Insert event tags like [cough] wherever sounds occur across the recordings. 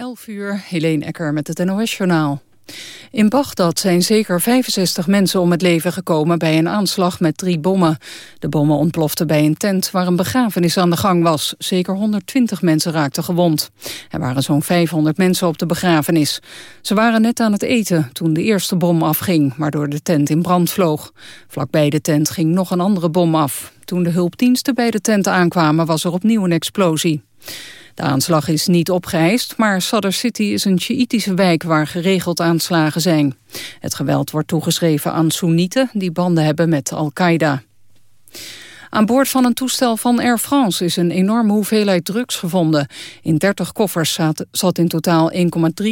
11 uur, Helene Ecker met het NOS-journaal. In Bagdad zijn zeker 65 mensen om het leven gekomen bij een aanslag met drie bommen. De bommen ontploften bij een tent waar een begrafenis aan de gang was. Zeker 120 mensen raakten gewond. Er waren zo'n 500 mensen op de begrafenis. Ze waren net aan het eten toen de eerste bom afging, waardoor de tent in brand vloog. Vlakbij de tent ging nog een andere bom af. Toen de hulpdiensten bij de tent aankwamen was er opnieuw een explosie. De aanslag is niet opgeëist, maar Sadr City is een Sjiïtische wijk waar geregeld aanslagen zijn. Het geweld wordt toegeschreven aan Soenieten die banden hebben met Al-Qaeda. Aan boord van een toestel van Air France is een enorme hoeveelheid drugs gevonden. In 30 koffers zat, zat in totaal 1,3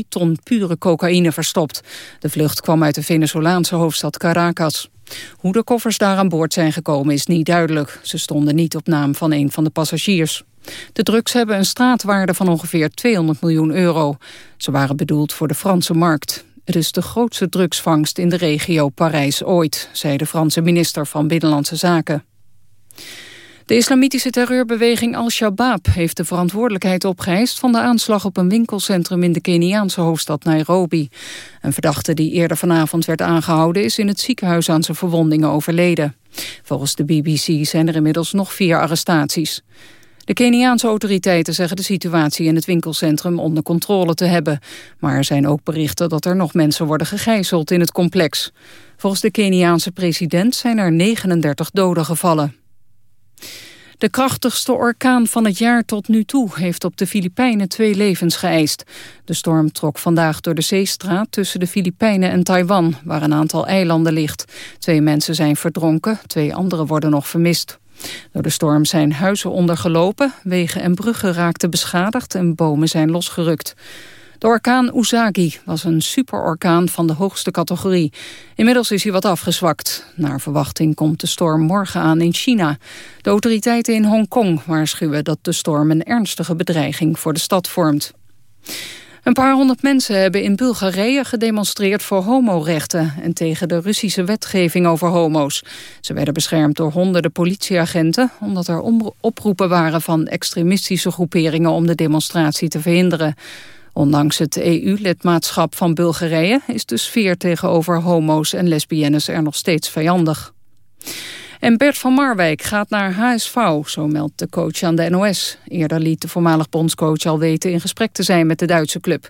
ton pure cocaïne verstopt. De vlucht kwam uit de Venezolaanse hoofdstad Caracas. Hoe de koffers daar aan boord zijn gekomen is niet duidelijk. Ze stonden niet op naam van een van de passagiers. De drugs hebben een straatwaarde van ongeveer 200 miljoen euro. Ze waren bedoeld voor de Franse markt. Het is de grootste drugsvangst in de regio Parijs ooit, zei de Franse minister van Binnenlandse Zaken. De islamitische terreurbeweging Al-Shabaab heeft de verantwoordelijkheid opgeëist van de aanslag op een winkelcentrum in de Keniaanse hoofdstad Nairobi. Een verdachte die eerder vanavond werd aangehouden is in het ziekenhuis aan zijn verwondingen overleden. Volgens de BBC zijn er inmiddels nog vier arrestaties. De Keniaanse autoriteiten zeggen de situatie in het winkelcentrum onder controle te hebben. Maar er zijn ook berichten dat er nog mensen worden gegijzeld in het complex. Volgens de Keniaanse president zijn er 39 doden gevallen. De krachtigste orkaan van het jaar tot nu toe heeft op de Filipijnen twee levens geëist. De storm trok vandaag door de zeestraat tussen de Filipijnen en Taiwan, waar een aantal eilanden ligt. Twee mensen zijn verdronken, twee anderen worden nog vermist. Door de storm zijn huizen ondergelopen, wegen en bruggen raakten beschadigd en bomen zijn losgerukt. De orkaan Uzagi was een superorkaan van de hoogste categorie. Inmiddels is hij wat afgezwakt. Naar verwachting komt de storm morgen aan in China. De autoriteiten in Hongkong waarschuwen dat de storm een ernstige bedreiging voor de stad vormt. Een paar honderd mensen hebben in Bulgarije gedemonstreerd voor homorechten en tegen de Russische wetgeving over homo's. Ze werden beschermd door honderden politieagenten omdat er oproepen waren van extremistische groeperingen om de demonstratie te verhinderen. Ondanks het EU-lidmaatschap van Bulgarije is de sfeer tegenover homo's en lesbiennes er nog steeds vijandig. En Bert van Marwijk gaat naar HSV, zo meldt de coach aan de NOS. Eerder liet de voormalig bondscoach al weten in gesprek te zijn met de Duitse club.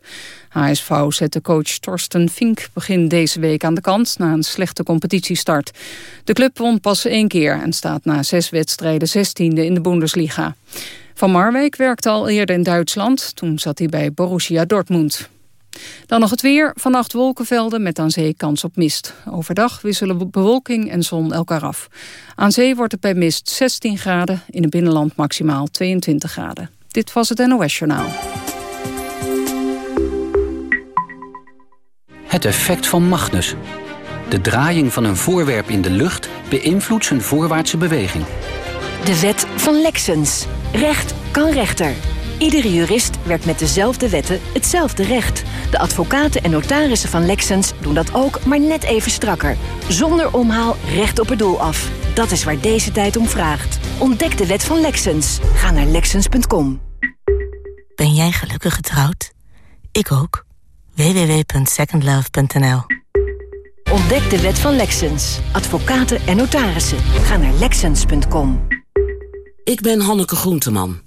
HSV zette coach Torsten Fink begin deze week aan de kant... na een slechte competitiestart. De club won pas één keer en staat na zes wedstrijden zestiende in de Bundesliga. Van Marwijk werkte al eerder in Duitsland. Toen zat hij bij Borussia Dortmund. Dan nog het weer. Vannacht wolkenvelden met aan zee kans op mist. Overdag wisselen bewolking en zon elkaar af. Aan zee wordt het bij mist 16 graden. In het binnenland maximaal 22 graden. Dit was het NOS Journaal. Het effect van Magnus. De draaiing van een voorwerp in de lucht beïnvloedt zijn voorwaartse beweging. De wet van Lexens. Recht kan rechter. Iedere jurist werkt met dezelfde wetten hetzelfde recht. De advocaten en notarissen van Lexens doen dat ook, maar net even strakker. Zonder omhaal recht op het doel af. Dat is waar deze tijd om vraagt. Ontdek de wet van Lexens. Ga naar Lexens.com. Ben jij gelukkig getrouwd? Ik ook. www.secondlove.nl Ontdek de wet van Lexens. Advocaten en notarissen. Ga naar Lexens.com. Ik ben Hanneke Groenteman.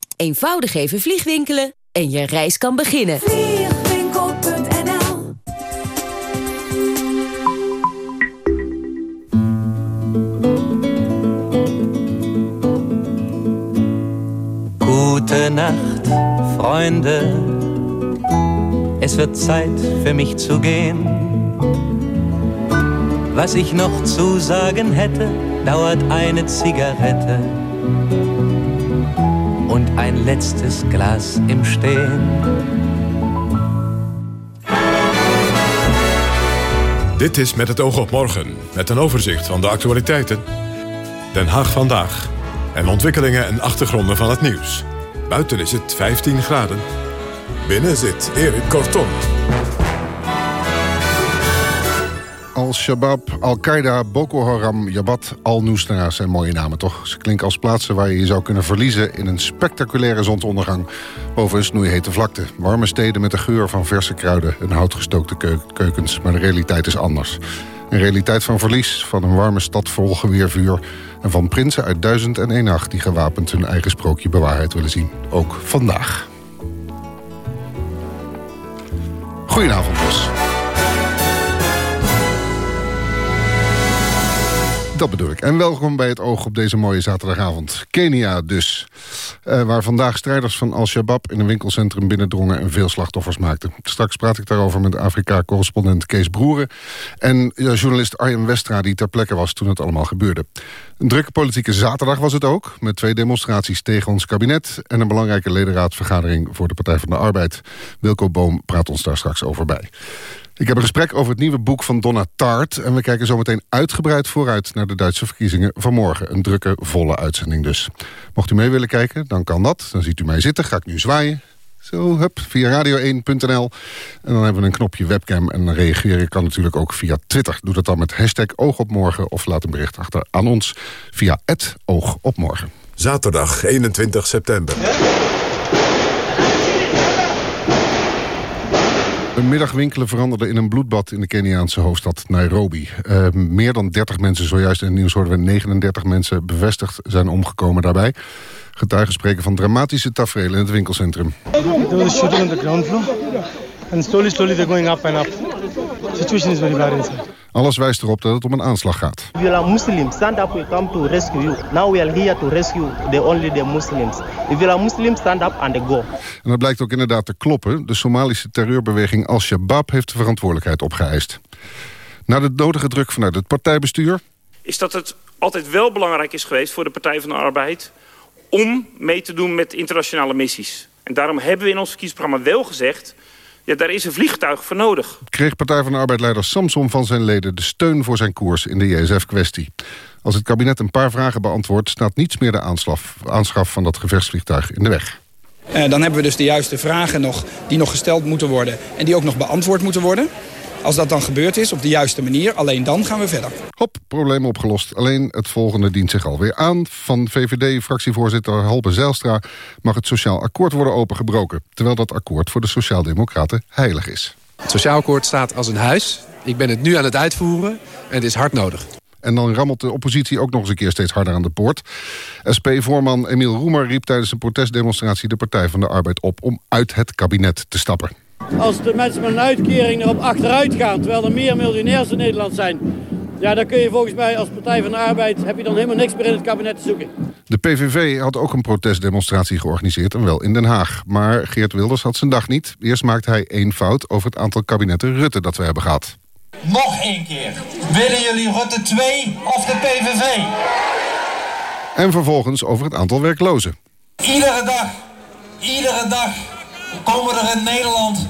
Eenvoudig even vliegwinkelen en je reis kan beginnen. Vliegwinkel.nl Gute Nacht, Freunde. Es wird Zeit für mich zu gehen. Was ich noch zu sagen hätte, dauert eine Zigarette und ein letztes Glas im Stehen. Dit is Met het oog op morgen, met een overzicht van de actualiteiten. Den Haag vandaag en ontwikkelingen en achtergronden van het nieuws. Buiten is het 15 graden. Binnen zit Erik Kortom. Al-Shabaab, Al-Qaeda, Boko Haram, Jabhat, Al-Nusra zijn mooie namen, toch? Ze klinken als plaatsen waar je je zou kunnen verliezen... in een spectaculaire zonsondergang boven een snoeihete vlakte. Warme steden met de geur van verse kruiden en houtgestookte keukens. Maar de realiteit is anders. Een realiteit van verlies, van een warme stad vol geweervuur... en van prinsen uit duizend en een nacht die gewapend hun eigen sprookje bewaarheid willen zien. Ook vandaag. Goedenavond, dus. Dat bedoel ik. En welkom bij het oog op deze mooie zaterdagavond. Kenia dus. Uh, waar vandaag strijders van Al-Shabaab in een winkelcentrum binnendrongen... en veel slachtoffers maakten. Straks praat ik daarover met Afrika-correspondent Kees Broeren... en uh, journalist Arjen Westra die ter plekke was toen het allemaal gebeurde. Een drukke politieke zaterdag was het ook... met twee demonstraties tegen ons kabinet... en een belangrijke ledenraadvergadering voor de Partij van de Arbeid. Wilco Boom praat ons daar straks over bij. Ik heb een gesprek over het nieuwe boek van Donna Tart... en we kijken zometeen uitgebreid vooruit naar de Duitse verkiezingen van morgen. Een drukke, volle uitzending dus. Mocht u mee willen kijken, dan kan dat. Dan ziet u mij zitten, ga ik nu zwaaien. Zo, hup, via radio1.nl. En dan hebben we een knopje webcam en dan reageren kan natuurlijk ook via Twitter. Doe dat dan met hashtag oogopmorgen of laat een bericht achter aan ons via het oogopmorgen. Zaterdag 21 september. Middagwinkelen veranderde in een bloedbad in de Keniaanse hoofdstad Nairobi. Uh, meer dan 30 mensen, zojuist in het nieuws hoorden we 39 mensen bevestigd zijn omgekomen daarbij. Getuigen spreken van dramatische tafereelen in het winkelcentrum. There was shooting on the ground floor. And slowly, slowly they're going up and up. The situation is very bad inside. Alles wijst erop dat het om een aanslag gaat. You are Muslim, stand up, we come to rescue you. Now we are here to rescue the only the Muslims. If you are Muslim, stand up and go. En dat blijkt ook inderdaad te kloppen. De Somalische terreurbeweging Al-Shabaab heeft de verantwoordelijkheid opgeëist. Na de nodige druk vanuit het partijbestuur... is dat het altijd wel belangrijk is geweest voor de Partij van de Arbeid... om mee te doen met internationale missies. En daarom hebben we in ons verkiezingsprogramma wel gezegd... Ja, daar is een vliegtuig voor nodig. Kreeg Partij van de Arbeid-leider Samson van zijn leden de steun voor zijn koers in de JSF-kwestie. Als het kabinet een paar vragen beantwoordt... staat niets meer de aanschaf, aanschaf van dat gevechtsvliegtuig in de weg. Uh, dan hebben we dus de juiste vragen nog, die nog gesteld moeten worden... en die ook nog beantwoord moeten worden. Als dat dan gebeurd is, op de juiste manier, alleen dan gaan we verder. Hop, probleem opgelost. Alleen het volgende dient zich alweer aan. Van VVD-fractievoorzitter Halbe Zijlstra mag het sociaal akkoord worden opengebroken. Terwijl dat akkoord voor de Sociaaldemocraten heilig is. Het sociaal akkoord staat als een huis. Ik ben het nu aan het uitvoeren en het is hard nodig. En dan rammelt de oppositie ook nog eens een keer steeds harder aan de poort. SP-voorman Emiel Roemer riep tijdens een protestdemonstratie... de Partij van de Arbeid op om uit het kabinet te stappen. Als de mensen met een uitkering erop achteruit gaan... terwijl er meer miljonairs in Nederland zijn... ja, dan kun je volgens mij als Partij van de Arbeid... heb je dan helemaal niks meer in het kabinet te zoeken. De PVV had ook een protestdemonstratie georganiseerd... en wel in Den Haag. Maar Geert Wilders had zijn dag niet. Eerst maakte hij één fout over het aantal kabinetten Rutte dat we hebben gehad. Nog één keer. Willen jullie Rutte 2 of de PVV? En vervolgens over het aantal werklozen. Iedere dag, iedere dag komen er in Nederland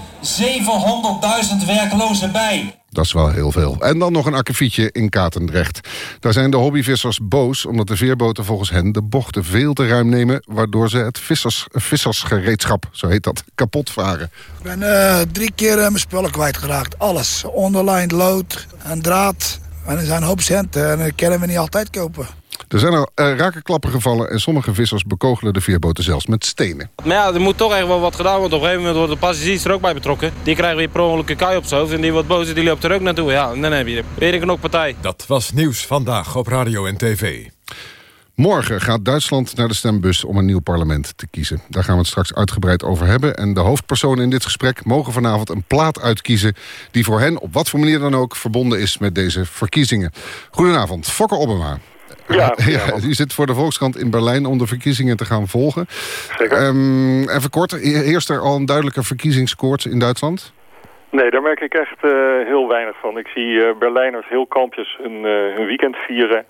700.000 werklozen bij. Dat is wel heel veel. En dan nog een akkefietje in Katendrecht. Daar zijn de hobbyvissers boos omdat de veerboten volgens hen de bochten veel te ruim nemen... waardoor ze het vissers, vissersgereedschap, zo heet dat, kapot varen. Ik ben uh, drie keer uh, mijn spullen kwijtgeraakt. Alles. Onderlijnd, lood en draad. En er zijn een hoop centen en dat kunnen we niet altijd kopen. Er zijn al uh, rakenklappen gevallen en sommige vissers bekogelen de veerboten zelfs met stenen. Maar ja, er moet toch echt wel wat gedaan worden. Op een gegeven moment wordt de passagiers er ook bij betrokken. Die krijgen weer per ongeluk een op zijn hoofd en die wordt boos en die loopt er ook naartoe. Ja, en dan heb je weer een knokpartij. Dat was nieuws vandaag op radio en tv. Morgen gaat Duitsland naar de stembus om een nieuw parlement te kiezen. Daar gaan we het straks uitgebreid over hebben. En de hoofdpersonen in dit gesprek mogen vanavond een plaat uitkiezen... die voor hen op wat voor manier dan ook verbonden is met deze verkiezingen. Goedenavond, Fokker Obama. Ja, ja, u zit voor de Volkskrant in Berlijn om de verkiezingen te gaan volgen. Zeker. Um, even kort, heerst er al een duidelijke verkiezingskoorts in Duitsland? Nee, daar merk ik echt uh, heel weinig van. Ik zie uh, Berlijners heel kampjes hun, uh, hun weekend vieren.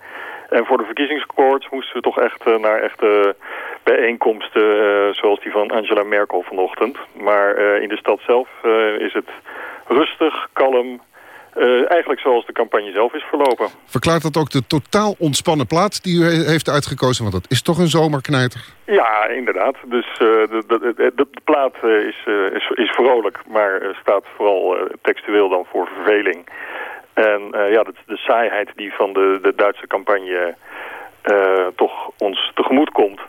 En voor de verkiezingskoorts moesten we toch echt naar echte bijeenkomsten... zoals die van Angela Merkel vanochtend. Maar in de stad zelf is het rustig, kalm... eh, eigenlijk zoals de campagne zelf is verlopen. Verklaart dat ook de totaal ontspannen plaat die u heeft uitgekozen? Want dat is toch een zomerknijter? Ja, inderdaad. Dus uh, de, de, de, de, plaat is, is, is vrolijk, maar staat vooral textueel dan voor verveling. En ja, de, de saaiheid die van de, de Duitse campagne uh, toch ons tegemoet komt.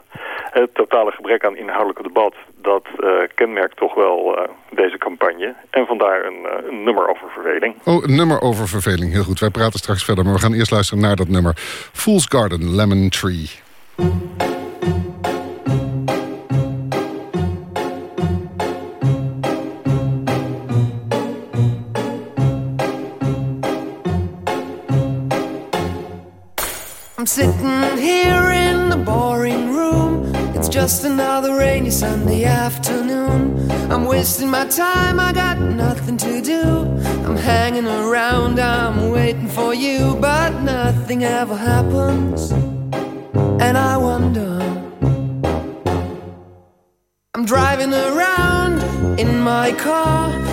Het totale gebrek aan inhoudelijke debat, dat uh, kenmerkt toch wel uh, deze campagne. En vandaar een, een, nummer over verveling. Oh, een nummer over verveling. Heel goed, wij praten straks verder. Maar we gaan eerst luisteren naar dat nummer. Fool's Garden, Lemon Tree. I'm sitting here in the boring room. It's just another rainy Sunday afternoon. I'm wasting my time, I got nothing to do. I'm hanging around, I'm waiting for you, but nothing ever happens. And I wonder. I'm driving around in my car.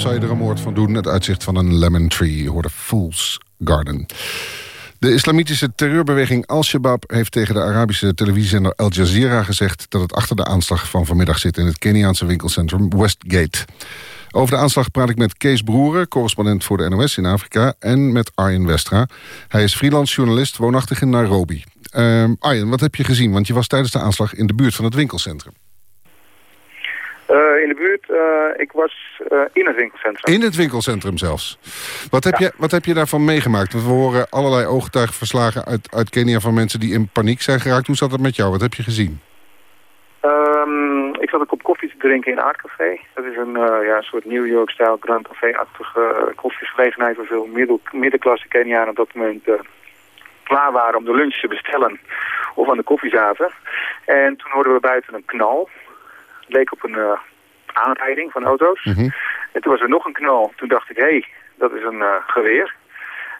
zou je er een moord van doen. Het uitzicht van een lemon tree. Hoorde Fool's Garden. De islamitische terreurbeweging Al-Shabaab heeft tegen de Arabische televisiezender Al Jazeera gezegd... dat het achter de aanslag van vanmiddag zit in het Keniaanse winkelcentrum Westgate. Over de aanslag praat ik met Kees Broeren, correspondent voor de NOS in Afrika... en met Arjen Westra. Hij is freelance journalist, woonachtig in Nairobi. Uh, Arjen, wat heb je gezien? Want je was tijdens de aanslag in de buurt van het winkelcentrum. Uh, in de buurt, uh, ik was uh, in het winkelcentrum. In het winkelcentrum zelfs. Wat heb, ja. je, wat heb je daarvan meegemaakt? Want we horen allerlei ooggetuigenverslagen uit, uit Kenia van mensen die in paniek zijn geraakt. Hoe zat het met jou? Wat heb je gezien? Um, ik zat een kop koffie te drinken in een aardcafé. Dat is een, ja, soort New York-style Grand Café-achtige koffiegelegenheid... waar veel middel, middenklasse Kenianen op dat moment klaar waren om de lunch te bestellen... of aan de koffie zaten. En toen hoorden we buiten een knal leek op een uh, aanrijding van auto's. Mhm. En toen was er nog een knal. Toen dacht ik, hé, hey, dat is een uh, geweer.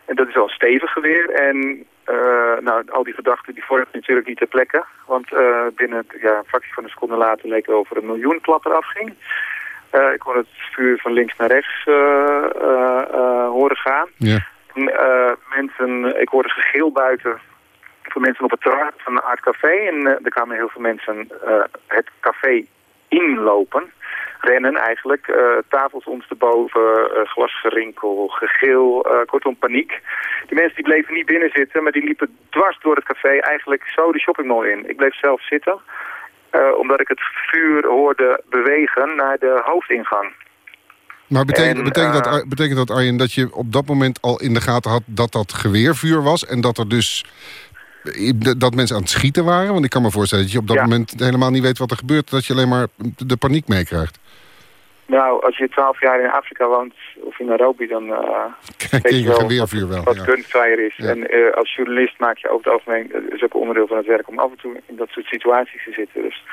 En dat is al een stevig geweer. En uh, nou, al die gedachten die vormen natuurlijk niet ter plekke. Want binnen ja, een fractie van een seconde later leek er over een miljoen klap eraf ging. Eh, ik hoorde het vuur van links naar rechts eh, eh, eh, horen gaan. Ja. Eh, mensen, ik hoorde gegil buiten van mensen op het terras van een art café. En eh, er kwamen heel veel mensen eh, het café inlopen. Rennen eigenlijk. eh, tafels ondersteboven, uh, glasgerinkel, gegil, eh, kortom paniek. Die mensen die bleven niet binnen zitten, maar die liepen dwars door het café eigenlijk zo de shoppingmall in. Ik bleef zelf zitten, eh, omdat ik het vuur hoorde bewegen naar de hoofdingang. Maar betekent, En, betekent, dat, eh, betekent dat, Arjen, dat je op dat moment al in de gaten had dat dat geweervuur was... en dat er dus dat mensen aan het schieten waren? Want ik kan me voorstellen dat je op dat Ja. moment helemaal niet weet wat er gebeurt... dat je alleen maar de paniek meekrijgt. Nou, als je twaalf jaar in Afrika woont, of in Nairobi, dan eh [laughs] Kijk, weet je wel wel. wat ja. gunfire is. Ja. En eh, als journalist maak je over het algemeen, het is ook onderdeel van het werk om af en toe in dat soort situaties te zitten. Dus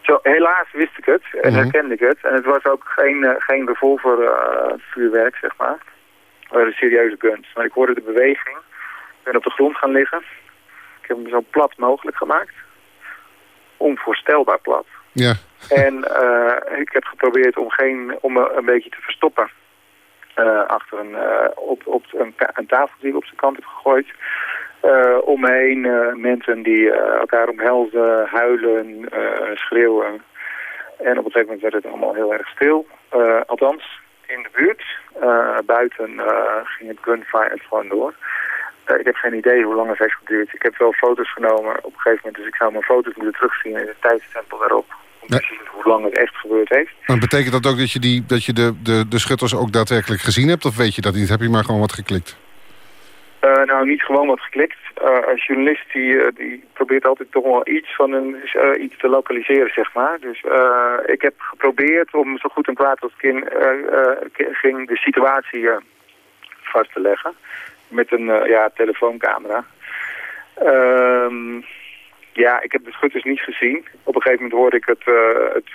zo, helaas wist ik het en Mhm. herkende ik het. En het was ook geen, eh, geen revolver eh, vuurwerk, zeg maar. Het waren serieuze guns. Maar ik hoorde de beweging. Ik ben op de grond gaan liggen. Ik heb hem zo plat mogelijk gemaakt. Onvoorstelbaar plat. Ja. En eh, ik heb geprobeerd om, geen, om me een beetje te verstoppen. eh, achter een, eh, op, op een, een tafel die ik op zijn kant heb gegooid. Om me heen eh, mensen die elkaar omhelzen, huilen, schreeuwen. En op een gegeven moment werd het allemaal heel erg stil. Althans, in de buurt. Buiten ging het gunfire gewoon door. Eh, ik heb geen idee hoe lang het heeft geduurd. Ik heb wel foto's genomen op een gegeven moment. Dus ik zou mijn foto's moeten terugzien in de tijdstempel daarop. Om te zien hoe lang het echt gebeurd heeft. Maar betekent dat ook dat je, die, dat je de, de, de schutters ook daadwerkelijk gezien hebt? Of weet je dat niet? Heb je maar gewoon wat geklikt? Eh, nou, niet gewoon wat geklikt. Eh, als journalist die, die probeert altijd toch wel iets van een, iets te lokaliseren, zeg maar. Dus ik heb geprobeerd om zo goed en kwaad als ik ging de situatie vast te leggen. Met een eh, ja, telefooncamera. Ehm, ja, ik heb de schutters niet gezien. Op een gegeven moment hoorde ik het, eh, het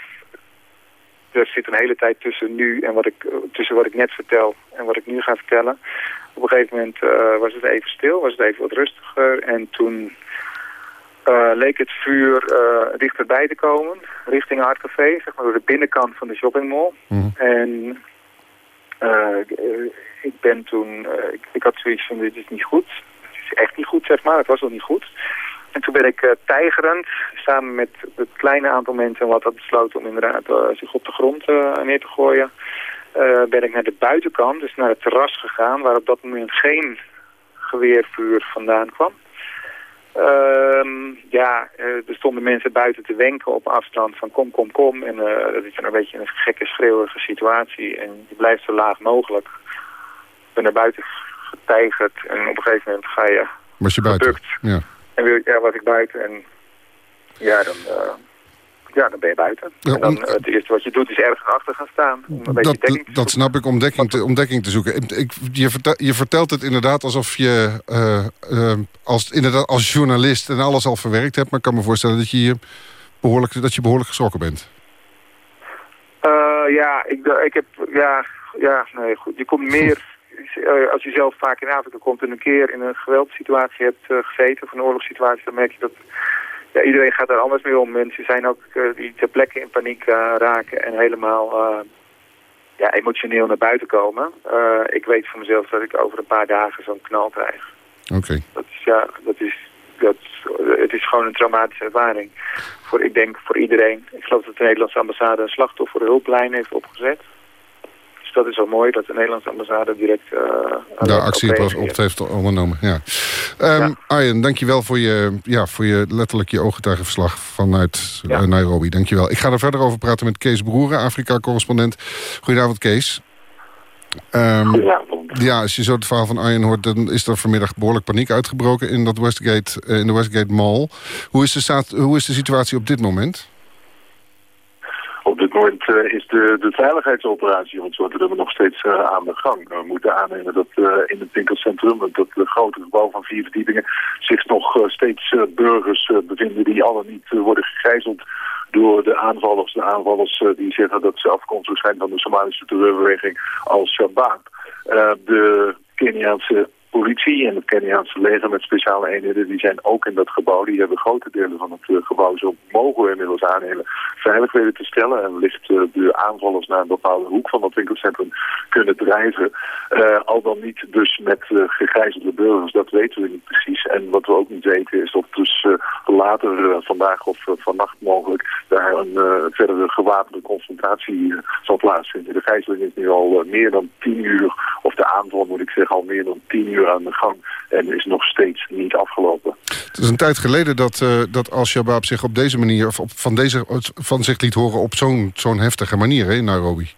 er zit een hele tijd tussen nu en wat ik, eh, tussen wat ik net vertel en wat ik nu ga vertellen. Op een gegeven moment was het even stil, was het even wat rustiger. En toen leek het vuur eh, dichterbij te komen, richting Art Café, zeg maar door de binnenkant van de shoppingmall. En eh, ik- ben toen, eh, ik, ik had zoiets van, dit is niet goed. Het is echt niet goed, zeg maar. Het was al niet goed. En toen ben ik eh, tijgerend, samen met het kleine aantal mensen wat had besloten om inderdaad eh, zich op de grond neer te gooien, ben ik naar de buitenkant, dus naar het terras gegaan, waar op dat moment geen geweervuur vandaan kwam. Ehm, ja, er stonden mensen buiten te wenken op afstand van kom, kom, kom. En eh, dat is een beetje een gekke, schreeuwige situatie. En je blijft zo laag mogelijk. Ben naar buiten getijgerd en op een gegeven moment ga je Was je buiten? Ja. en wil, ja, was ik buiten en ja, dan, eh, ja, dan ben je buiten. en dan, eh, het eerste wat je doet is ergens achter gaan staan. Om een Dat, dekking dat snap ik, om dekking te, om dekking te zoeken. Ik, je, vertel- je vertelt het inderdaad alsof je eh, als, inderdaad als journalist en alles al verwerkt hebt. Maar ik kan me voorstellen dat je, je behoorlijk, dat je behoorlijk geschrokken bent. Ja, ik, ik heb, ja, ja, nee, goed. Je komt meer, als je zelf vaak in Afrika komt en een keer in een geweldssituatie hebt eh, gezeten, of een oorlogssituatie, dan merk je dat ja, iedereen gaat daar anders mee om. Mensen zijn ook eh, die ter plekke in paniek eh, raken en helemaal eh, ja, emotioneel naar buiten komen. Eh, ik weet van mezelf dat ik over een paar dagen zo'n knal krijg. Oké. Dat is, ja, dat is, dat, het is gewoon een traumatische ervaring. Voor, ik denk voor iedereen. Ik geloof dat de Nederlandse ambassade een slachtoffer hulplijn heeft opgezet. Dat is wel mooi dat de Nederlandse ambassade direct... eh, Daar actie op, heeft ondernomen. Ja. Ehm Arjen, dankjewel voor je, ja, voor je letterlijk je ooggetuigenverslag vanuit eh, Nairobi. Dankjewel. Ik ga er verder over praten met Kees Broeren, Afrika-correspondent. Goedenavond, Kees. Ehm, ja, als je zo het verhaal van Arjen hoort... dan is er vanmiddag behoorlijk paniek uitgebroken in, dat Westgate, eh, in de Westgate Mall. Hoe is, de hoe is de situatie op dit moment? Op dit moment eh, is de, de veiligheidsoperatie van het soort hebben nog steeds eh, aan de gang. We moeten aannemen dat eh, in het winkelcentrum, dat grote gebouw van vier verdiepingen, zich nog steeds burgers bevinden die al dan niet worden gegijzeld door de aanvallers. De aanvallers die zeggen dat ze afkomstig zijn van de Somalische terreurbeweging al-Shabaab. de Keniaanse politie en het Keniaanse leger met speciale eenheden, die zijn ook in dat gebouw. Die hebben grote delen van het uh, gebouw, zo mogen we inmiddels aannemen, veilig weten te stellen. En wellicht uh, de aanvallers naar een bepaalde hoek van dat winkelcentrum kunnen drijven. Uh, al dan niet dus met gegijzelde burgers, dat weten we niet precies. En wat we ook niet weten is of dus later vandaag of vannacht mogelijk daar een verdere gewapende confrontatie zal plaatsvinden. De gijzeling is nu al meer dan tien uur, of de aanval moet ik zeggen, al meer dan tien uur aan de gang. En is nog steeds niet afgelopen. Het is een tijd geleden dat, uh, dat Al-Shabaab zich op deze manier... of op, van, deze, van zich liet horen op zo'n zo'n heftige manier hè, in Nairobi.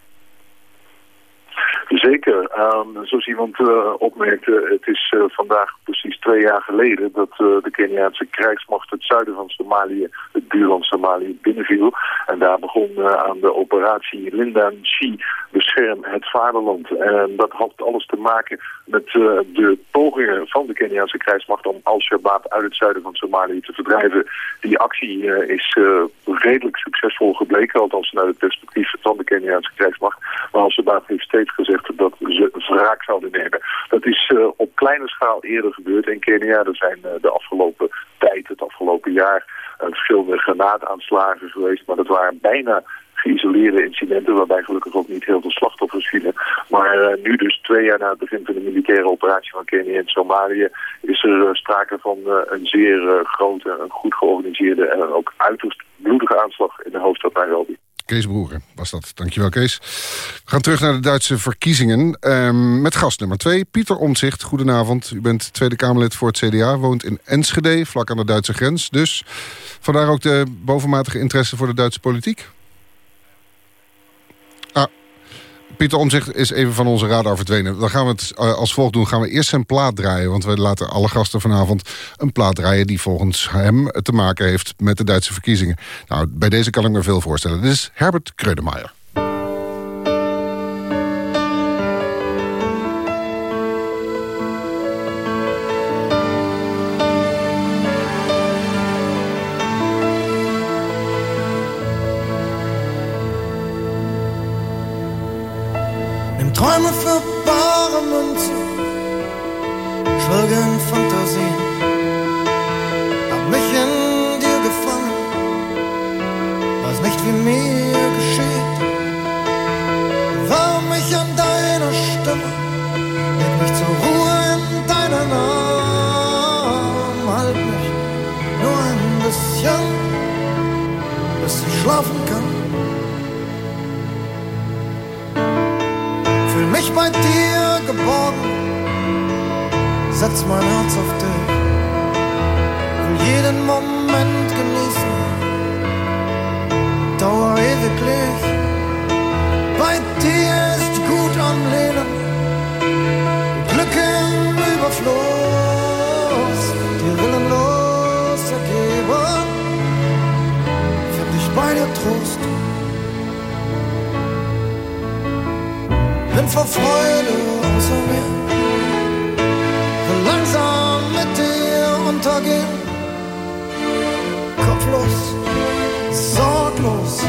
Zeker. Um, zoals iemand uh, opmerkte, het is uh, vandaag precies twee jaar geleden dat uh, de Keniaanse krijgsmacht het zuiden van Somalië, het buurland Somalië, binnenviel. En daar begon aan de operatie Linda Chi, bescherm het vaderland. En dat had alles te maken met de pogingen van de Keniaanse krijgsmacht om Al-Shabaab uit het zuiden van Somalië te verdrijven. Die actie is redelijk succesvol gebleken, althans naar het perspectief van de Keniaanse krijgsmacht. Maar Al-Shabaab heeft steeds gezegd dat ze wraak zouden nemen. Dat is uh, op kleine schaal eerder gebeurd in Kenia. Er zijn uh, de afgelopen tijd, het afgelopen jaar, uh, verschillende granaataanslagen geweest. Maar dat waren bijna geïsoleerde incidenten, waarbij gelukkig ook niet heel veel slachtoffers vielen. Maar nu dus twee jaar na het begin van de militaire operatie van Kenia en Somalië is er sprake van een zeer grote, een goed georganiseerde en ook uiterst bloedige aanslag in de hoofdstad Nairobi. Kees Broeren was dat. Dankjewel, Kees. We gaan terug naar de Duitse verkiezingen. Um, met gast nummer twee, Pieter Omtzigt. Goedenavond. U bent Tweede Kamerlid voor het CDA. Woont in Enschede, vlak aan de Duitse grens. Dus vandaar ook de bovenmatige interesse voor de Duitse politiek? Pieter Omzicht is even van onze radar verdwenen. Dan gaan we het uh, als volgt doen. Gaan we eerst zijn plaat draaien. Want we laten alle gasten vanavond een plaat draaien... die volgens hem te maken heeft met de Duitse verkiezingen. Nou, bij deze kan ik me veel voorstellen. Dit is Herbert Kreudemeyer. Träume für bare Münze, schwelge Fantasien. Hab mich in dir gefangen, weiß nicht, wie mir geschieht. War mich an deiner Stimme, leg mich zur Ruhe in deinen Arm. Halt mich nur ein bisschen, bis ich schlafen kann. Bei dir geborgen, setz mein Herz auf dich. Will jeden Moment genießen, dauer ewiglich. Bei dir ist gut am Leben, Glück im Überfluss, dir willenlos ergeben. Find ich bei dir Trost. Bin vor Freude mir. Will langsam mit dir untergehen. Kopflos, sorglos,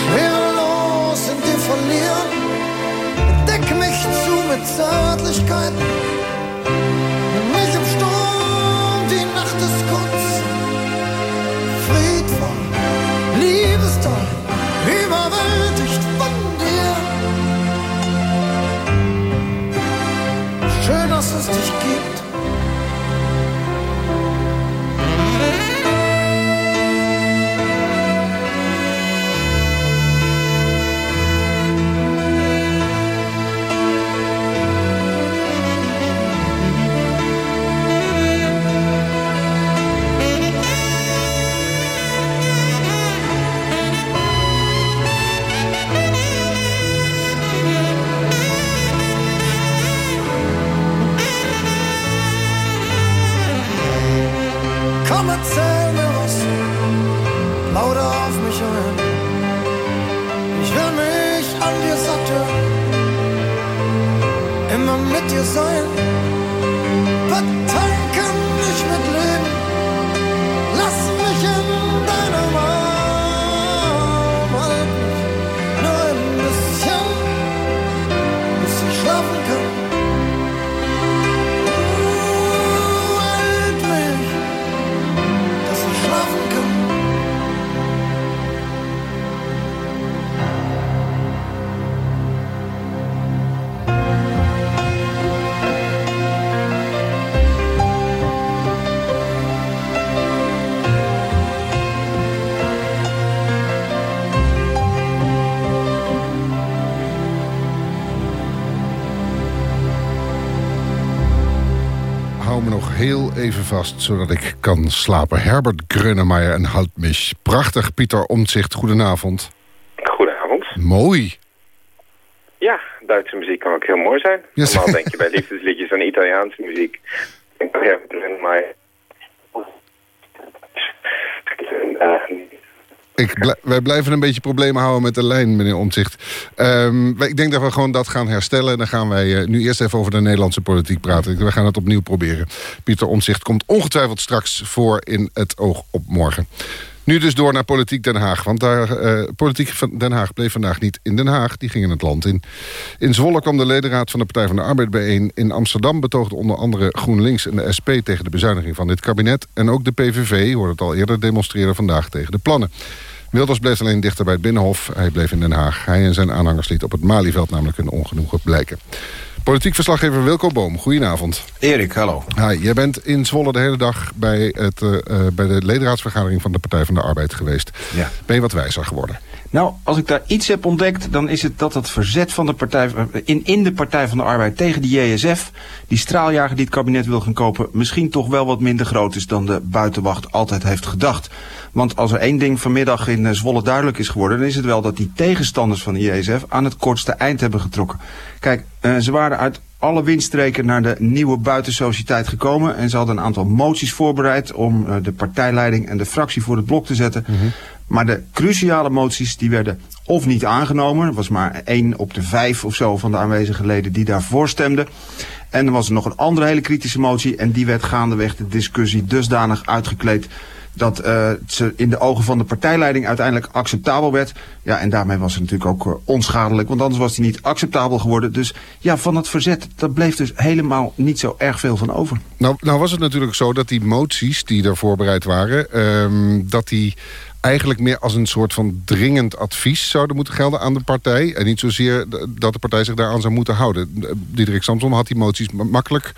schwerelos in dir verlieren. Deck mich zu mit Zärtlichkeit. chances to keep Komm, erzähl mir was, lauter auf mich ein. Ich will mich an dir satt immer mit dir sein. Heel even vast, zodat ik kan slapen. Herbert Grönemeyer en Houtmisch. Prachtig, Pieter Omtzigt. Goedenavond. Goedenavond. Mooi. Ja, Duitse muziek kan ook heel mooi zijn. Yes. Normaal denk je bij liefdesliedjes aan Italiaanse muziek. Ik denk, maar... Uh, Ik wij blijven een beetje problemen houden met de lijn, meneer Omtzigt. Ehm, ik denk dat we gewoon dat gaan herstellen. Dan gaan wij eh, nu eerst even over de Nederlandse politiek praten. We gaan het opnieuw proberen. Pieter Omtzigt komt ongetwijfeld straks voor in het oog op morgen. Nu dus door naar Politiek Den Haag. Want daar, eh, Politiek van Den Haag bleef vandaag niet in Den Haag. Die gingen het land in. In Zwolle kwam de ledenraad van de Partij van de Arbeid bijeen. In Amsterdam betoogde onder andere GroenLinks en de SP... tegen de bezuiniging van dit kabinet. En ook de PVV, hoorde het al eerder, demonstreerde vandaag tegen de plannen. Wilders bleef alleen dichter bij het Binnenhof. Hij bleef in Den Haag. Hij en zijn aanhangers lieten op het Malieveld namelijk een ongenoegen blijken. Politiek verslaggever Wilco Boom, goedenavond. Erik, hallo. Hi, jij bent in Zwolle de hele dag bij, het, eh, eh, bij de ledenraadsvergadering van de Partij van de Arbeid geweest. Ja. Ben je wat wijzer geworden? Nou, als ik daar iets heb ontdekt, dan is het dat het verzet van de partij, eh, in, in de Partij van de Arbeid tegen de JSF, die straaljager die het kabinet wil gaan kopen, misschien toch wel wat minder groot is dan de buitenwacht altijd heeft gedacht. Want als er één ding vanmiddag in eh, Zwolle duidelijk is geworden, dan is het wel dat die tegenstanders van de JSF aan het kortste eind hebben getrokken. Kijk, eh, ze waren uit alle windstreken naar de nieuwe buitensociëteit gekomen. En ze hadden een aantal moties voorbereid om de partijleiding en de fractie voor het blok te zetten. Maar de cruciale moties die werden of niet aangenomen. Er was maar één op de vijf of zo van de aanwezige leden die daarvoor stemden. En er was nog een andere hele kritische motie. En die werd gaandeweg de discussie dusdanig uitgekleed dat eh, ze in de ogen van de partijleiding uiteindelijk acceptabel werd. Ja, en daarmee was het natuurlijk ook eh, onschadelijk, want anders was hij niet acceptabel geworden. Dus ja, van het verzet, daar bleef dus helemaal niet zo erg veel van over. Nou, nou was het natuurlijk zo dat die moties die er voorbereid waren... ehm, dat die eigenlijk meer als een soort van dringend advies zouden moeten gelden aan de partij. En niet zozeer dat de partij zich daaraan zou moeten houden. Eh, Diederik Samson had die moties ma- makkelijk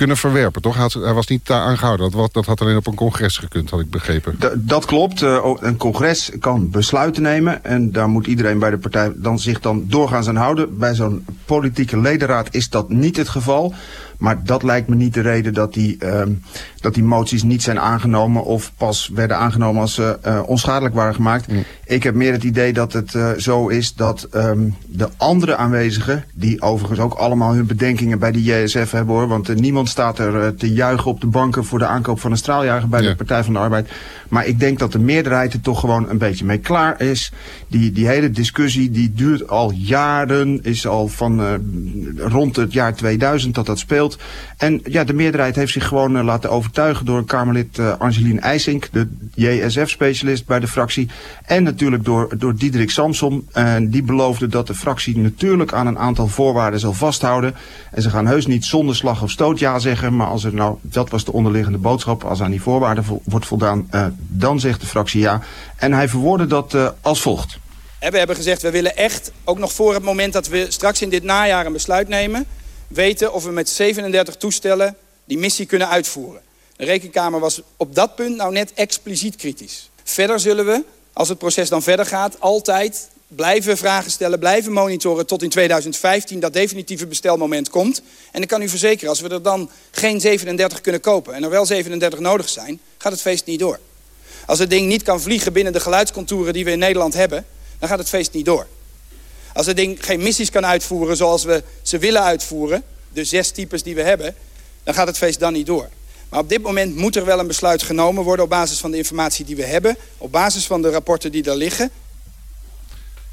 kunnen verwerpen, toch? Hij was niet daaraan gehouden. Dat, dat had alleen op een congres gekund, had ik begrepen. Dat klopt. Eh, een congres kan besluiten nemen. En daar moet iedereen bij de partij dan zich dan doorgaans aan houden. Bij zo'n politieke ledenraad is dat niet het geval. Maar dat lijkt me niet de reden dat die, ehm, dat die moties niet zijn aangenomen... of pas werden aangenomen als ze eh, onschadelijk waren gemaakt. Ik heb meer het idee dat het eh, zo is dat ehm, de andere aanwezigen... die overigens ook allemaal hun bedenkingen bij de JSF hebben hoor... want eh, niemand staat er te juichen op de banken... voor de aankoop van een straaljager bij de Partij van de Arbeid. Maar ik denk dat de meerderheid er toch gewoon een beetje mee klaar is. Die, die hele discussie die duurt al jaren, is al van rond het jaar 2000 dat dat speelt. En ja, de meerderheid heeft zich gewoon eh, laten overtuigen door Kamerlid Angelien IJsink, de JSF-specialist bij de fractie. En natuurlijk door, door Diederik Samson. En die beloofde dat de fractie natuurlijk aan een aantal voorwaarden zal vasthouden. En ze gaan heus niet zonder slag of stoot ja zeggen. Maar als er nou, dat was de onderliggende boodschap, als aan die voorwaarden vo wordt voldaan, dan zegt de fractie ja. En hij verwoordde dat als volgt. We hebben gezegd, we willen echt, ook nog voor het moment dat we straks in dit najaar een besluit nemen... weten of we met 37 toestellen die missie kunnen uitvoeren. De Rekenkamer was op dat punt nou net expliciet kritisch. Verder zullen we, als het proces dan verder gaat, altijd blijven vragen stellen... blijven monitoren tot in 2015 dat definitieve bestelmoment komt. En ik kan u verzekeren, als we er dan geen 37 kunnen kopen... en er wel 37 nodig zijn, gaat het feest niet door. Als het ding niet kan vliegen binnen de geluidscontouren die we in Nederland hebben... dan gaat het feest niet door. Als het ding geen missies kan uitvoeren zoals we ze willen uitvoeren... de zes types die we hebben, dan gaat het feest dan niet door. Maar op dit moment moet er wel een besluit genomen worden... op basis van de informatie die we hebben... op basis van de rapporten die er liggen...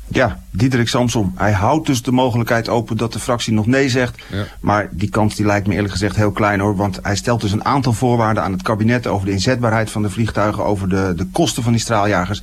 Ja, Diederik Samsom. Hij houdt dus de mogelijkheid open dat de fractie nog nee zegt. Ja. Maar die kans die lijkt me eerlijk gezegd heel klein hoor. Want hij stelt dus een aantal voorwaarden aan het kabinet... over de inzetbaarheid van de vliegtuigen... over de, de kosten van die straaljagers.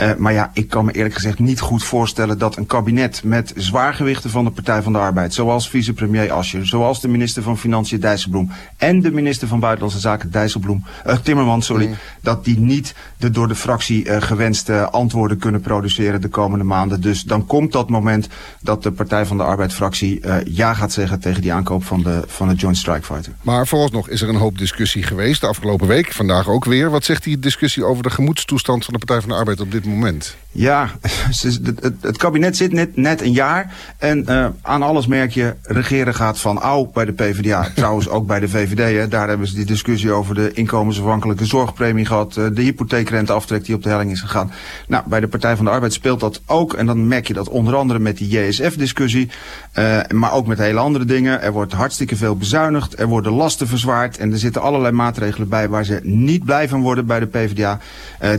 Uh, maar ja, ik kan me eerlijk gezegd niet goed voorstellen dat een kabinet met zwaargewichten van de Partij van de Arbeid, zoals vicepremier Ascher, zoals de minister van Financiën Dijsselbloem en de minister van Buitenlandse Zaken Dijsselbloem, uh, Timmermans, sorry, mm. dat die niet de door de fractie uh, gewenste antwoorden kunnen produceren de komende maanden. Dus dan komt dat moment dat de Partij van de Arbeid fractie ja gaat zeggen tegen die aankoop van de, van de Joint Strike Fighter. Maar vooralsnog is er een hoop discussie geweest de afgelopen week, vandaag ook weer. Wat zegt die discussie over de gemoedstoestand van de Partij van de Arbeid op dit moment? Moment. Ja, [laughs] het, kabinet zit net, net een jaar. En uh, aan alles merk je, regeren gaat van oud bij de PvdA. [laughs] Trouwens ook bij de VVD. Hè. Daar hebben ze die discussie over de inkomensafhankelijke zorgpremie gehad. Uh, de hypotheekrenteaftrek die op de helling is gegaan. Nou, bij de Partij van de Arbeid speelt dat ook. En dan merk je dat onder andere met die JSF-discussie. Uh, maar ook met hele andere dingen. Er wordt hartstikke veel bezuinigd. Er worden lasten verzwaard. En er zitten allerlei maatregelen bij waar ze niet blij van worden bij de PvdA.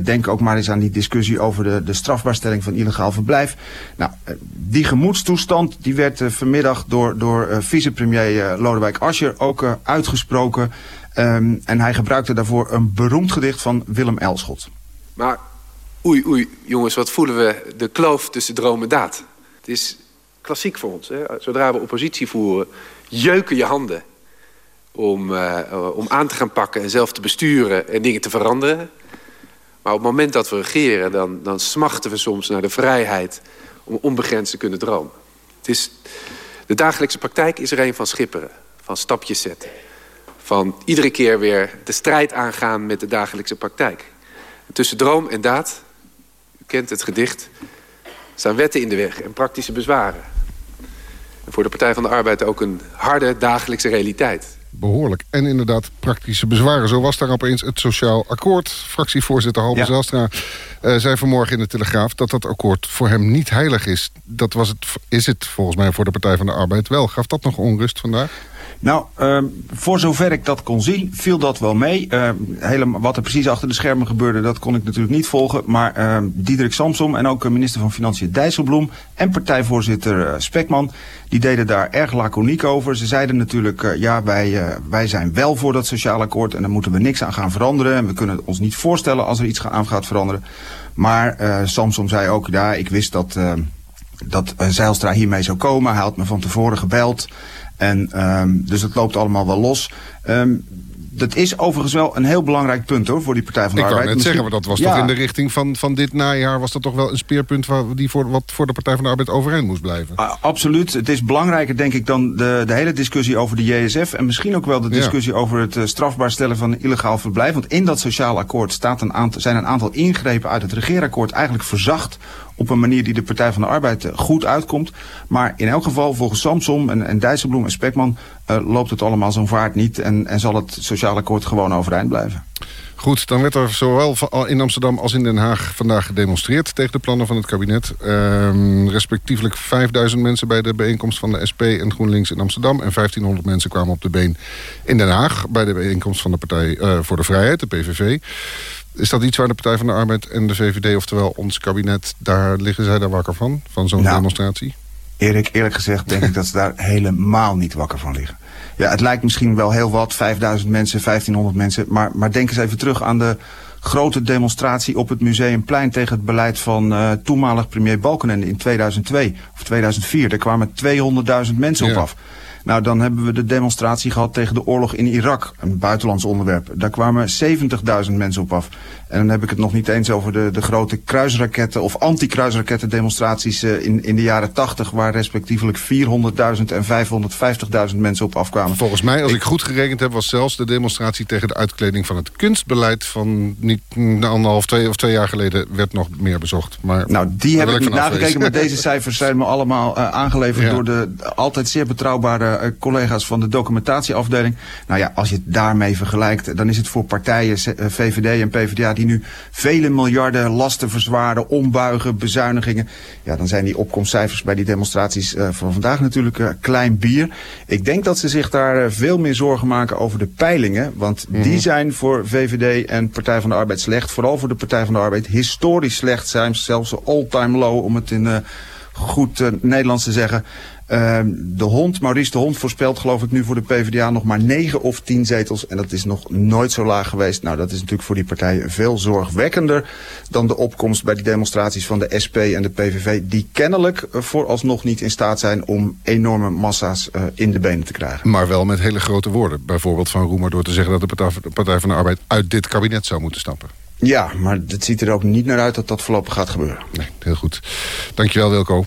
denk ook maar eens aan die discussie over de, de strafbaarstelling van illegaal verblijf. Nou, eh, die gemoedstoestand die werd eh, vanmiddag door, door uh, vicepremier Lodewijk Asscher ook uitgesproken. Um, en hij gebruikte daarvoor een beroemd gedicht van Willem Elschot. Maar oei, oei, jongens, wat voelen we de kloof tussen droom en daad. Het is klassiek voor ons. Hè? Zodra we oppositie voeren, jeuken je handen om, om aan te gaan pakken en zelf te besturen en dingen te veranderen. Maar op het moment dat we regeren, dan, dan smachten we soms naar de vrijheid om onbegrensd te kunnen dromen. Het is, de dagelijkse praktijk is er een van schipperen, van stapjes zetten. Van iedere keer weer de strijd aangaan met de dagelijkse praktijk. tussen droom en daad, u kent het gedicht, staan wetten in de weg en praktische bezwaren. En voor de Partij van de Arbeid ook een harde dagelijkse realiteit behoorlijk. En inderdaad praktische bezwaren. Zo was daar opeens het Sociaal Akkoord. Fractievoorzitter Halbe ja. Zelstra uh, zei vanmorgen in de Telegraaf... dat dat akkoord voor hem niet heilig is. Dat was het, is het volgens mij voor de Partij van de Arbeid wel. Gaf dat nog onrust vandaag? Nou, uh, voor zover ik dat kon zien, viel dat wel mee. Uh, helemaal, wat er precies achter de schermen gebeurde, dat kon ik natuurlijk niet volgen. Maar uh, Diederik Samsom en ook minister van Financiën Dijsselbloem... en partijvoorzitter uh, Spekman, die deden daar erg laconiek over. Ze zeiden natuurlijk, ja, wij, wij zijn wel voor dat sociaal akkoord... en daar moeten we niks aan gaan veranderen. En we kunnen ons niet voorstellen als er iets aan gaat veranderen. Maar Samsom zei ook, ja, ik wist dat, dat Zeilstra hiermee zou komen. Hij had me van tevoren gebeld... En um, dus het loopt allemaal wel los. Um, dat is overigens wel een heel belangrijk punt hoor, voor die Partij van de ik Arbeid. Ik kan net zeggen, maar dat was toch in de richting van, van dit najaar... was dat toch wel een speerpunt waar, die voor, wat voor de Partij van de Arbeid overeind moest blijven? Uh, absoluut. Het is belangrijker denk ik dan de, de hele discussie over de JSF... en misschien ook wel de discussie ja. over het uh, strafbaar stellen van illegaal verblijf. Want in dat sociaal akkoord staat een aantal, zijn een aantal ingrepen uit het regeerakkoord eigenlijk verzacht op een manier die de Partij van de Arbeid uh, goed uitkomt. Maar in elk geval, volgens Samsom en, en Dijsselbloem en Spekman... Uh, loopt het allemaal zo'n vaart niet en, en zal het sociaal akkoord gewoon overeind blijven. Goed, dan werd er zowel in Amsterdam als in Den Haag vandaag gedemonstreerd... tegen de plannen van het kabinet. Uh, respectievelijk 5000 mensen bij de bijeenkomst van de SP en GroenLinks in Amsterdam... en 1500 mensen kwamen op de been in Den Haag... bij de bijeenkomst van de Partij uh, voor de Vrijheid, de PVV. Is dat iets waar de Partij van de Arbeid en de VVD, oftewel ons kabinet... daar liggen zij daar wakker van, van zo'n nou, demonstratie? Erik, eerlijk gezegd denk ik dat ze daar helemaal niet wakker van liggen. Ja, het lijkt misschien wel heel wat, 5000 mensen, 1500 mensen... maar, maar denk eens even terug aan de grote demonstratie op het Museumplein... tegen het beleid van uh, toenmalig premier Balkenende in 2002 of 2004. Daar kwamen 200.000 mensen ja. op af. Nou, dan hebben we de demonstratie gehad tegen de oorlog in Irak. Een buitenlands onderwerp. Daar kwamen 70.000 mensen op af. En dan heb ik het nog niet eens over de, de grote kruisraketten of anti-kruisraketten demonstraties uh, in, in de jaren 80... waar respectievelijk 400.000 en 550.000 mensen op afkwamen. Volgens mij, als ik, ik, goed gerekend heb, was zelfs de demonstratie tegen de uitkleding van het kunstbeleid... van niet anderhalf, twee of twee jaar geleden werd nog meer bezocht. Maar nou, die heb ik niet nagekeken, maar deze [laughs] cijfers zijn me allemaal uh, aangeleverd... Ja. door de altijd zeer betrouwbare uh, collega's van de documentatieafdeling. Nou ja, als je het daarmee vergelijkt, dan is het voor partijen VVD en PvdA... die nu vele miljarden lasten verzwaren, ombuigen, bezuinigingen... ja, dan zijn die opkomstcijfers bij die demonstraties uh, van vandaag natuurlijk uh, klein bier. Ik denk dat ze zich daar veel meer zorgen maken over de peilingen... want mm die zijn voor VVD en Partij van de Arbeid slecht. Vooral voor de Partij van de Arbeid historisch slecht zijn. Zelfs all-time low, om het in goed Nederlands te zeggen. Uh, de hond, Maurice de Hond, voorspelt geloof ik nu voor de PvdA nog maar 9 of 10 zetels. En dat is nog nooit zo laag geweest. Nou, dat is natuurlijk voor die partijen veel zorgwekkender dan de opkomst bij die demonstraties van de SP en de PVV. Die kennelijk vooralsnog niet in staat zijn om enorme massa's uh, in de benen te krijgen. Maar wel met hele grote woorden. Bijvoorbeeld van Roemer door te zeggen dat de Partij, de Partij van de Arbeid uit dit kabinet zou moeten stappen. Ja, maar het ziet er ook niet naar uit dat dat voorlopig gaat gebeuren. Nee, heel goed. Dankjewel Wilco.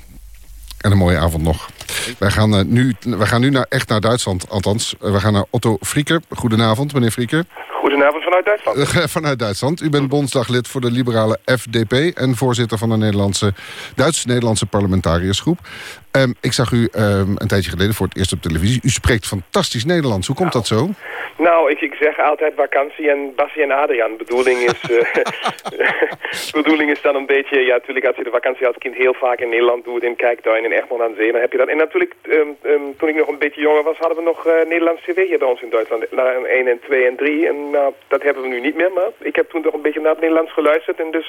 En een mooie avond nog. Wij gaan, uh, nu, wij gaan nu naar, echt naar Duitsland, althans. Uh, we gaan naar Otto Frieker. Goedenavond, meneer Frieker. Goedenavond vanuit Duitsland. Eh, [laughs] vanuit Duitsland. U bent bondsdaglid voor de liberale FDP... en voorzitter van de Nederlandse, Duits-Nederlandse parlementariersgroep. Ehm, ik zag u ehm, een tijdje geleden voor het eerst op televisie. U spreekt fantastisch Nederlands. Hoe komt dat zo? Nou, ik, ik zeg altijd vakantie en Bassie en Adriaan. Bedoeling is, [laughs] eh, [laughs] bedoeling is dan een beetje... Ja, natuurlijk als je de vakantie als kind heel vaak in Nederland doet... in Kijkduin en Egmond aan Zee, dan heb je dat. En natuurlijk, ehm, toen ik nog een beetje jonger was... hadden we nog uh, Nederlands tv hier bij ons in Duitsland. Naar 1 en 2 en 3. En nou, dat hebben we nu niet meer. Maar ik heb toen toch een beetje naar het Nederlands geluisterd. En dus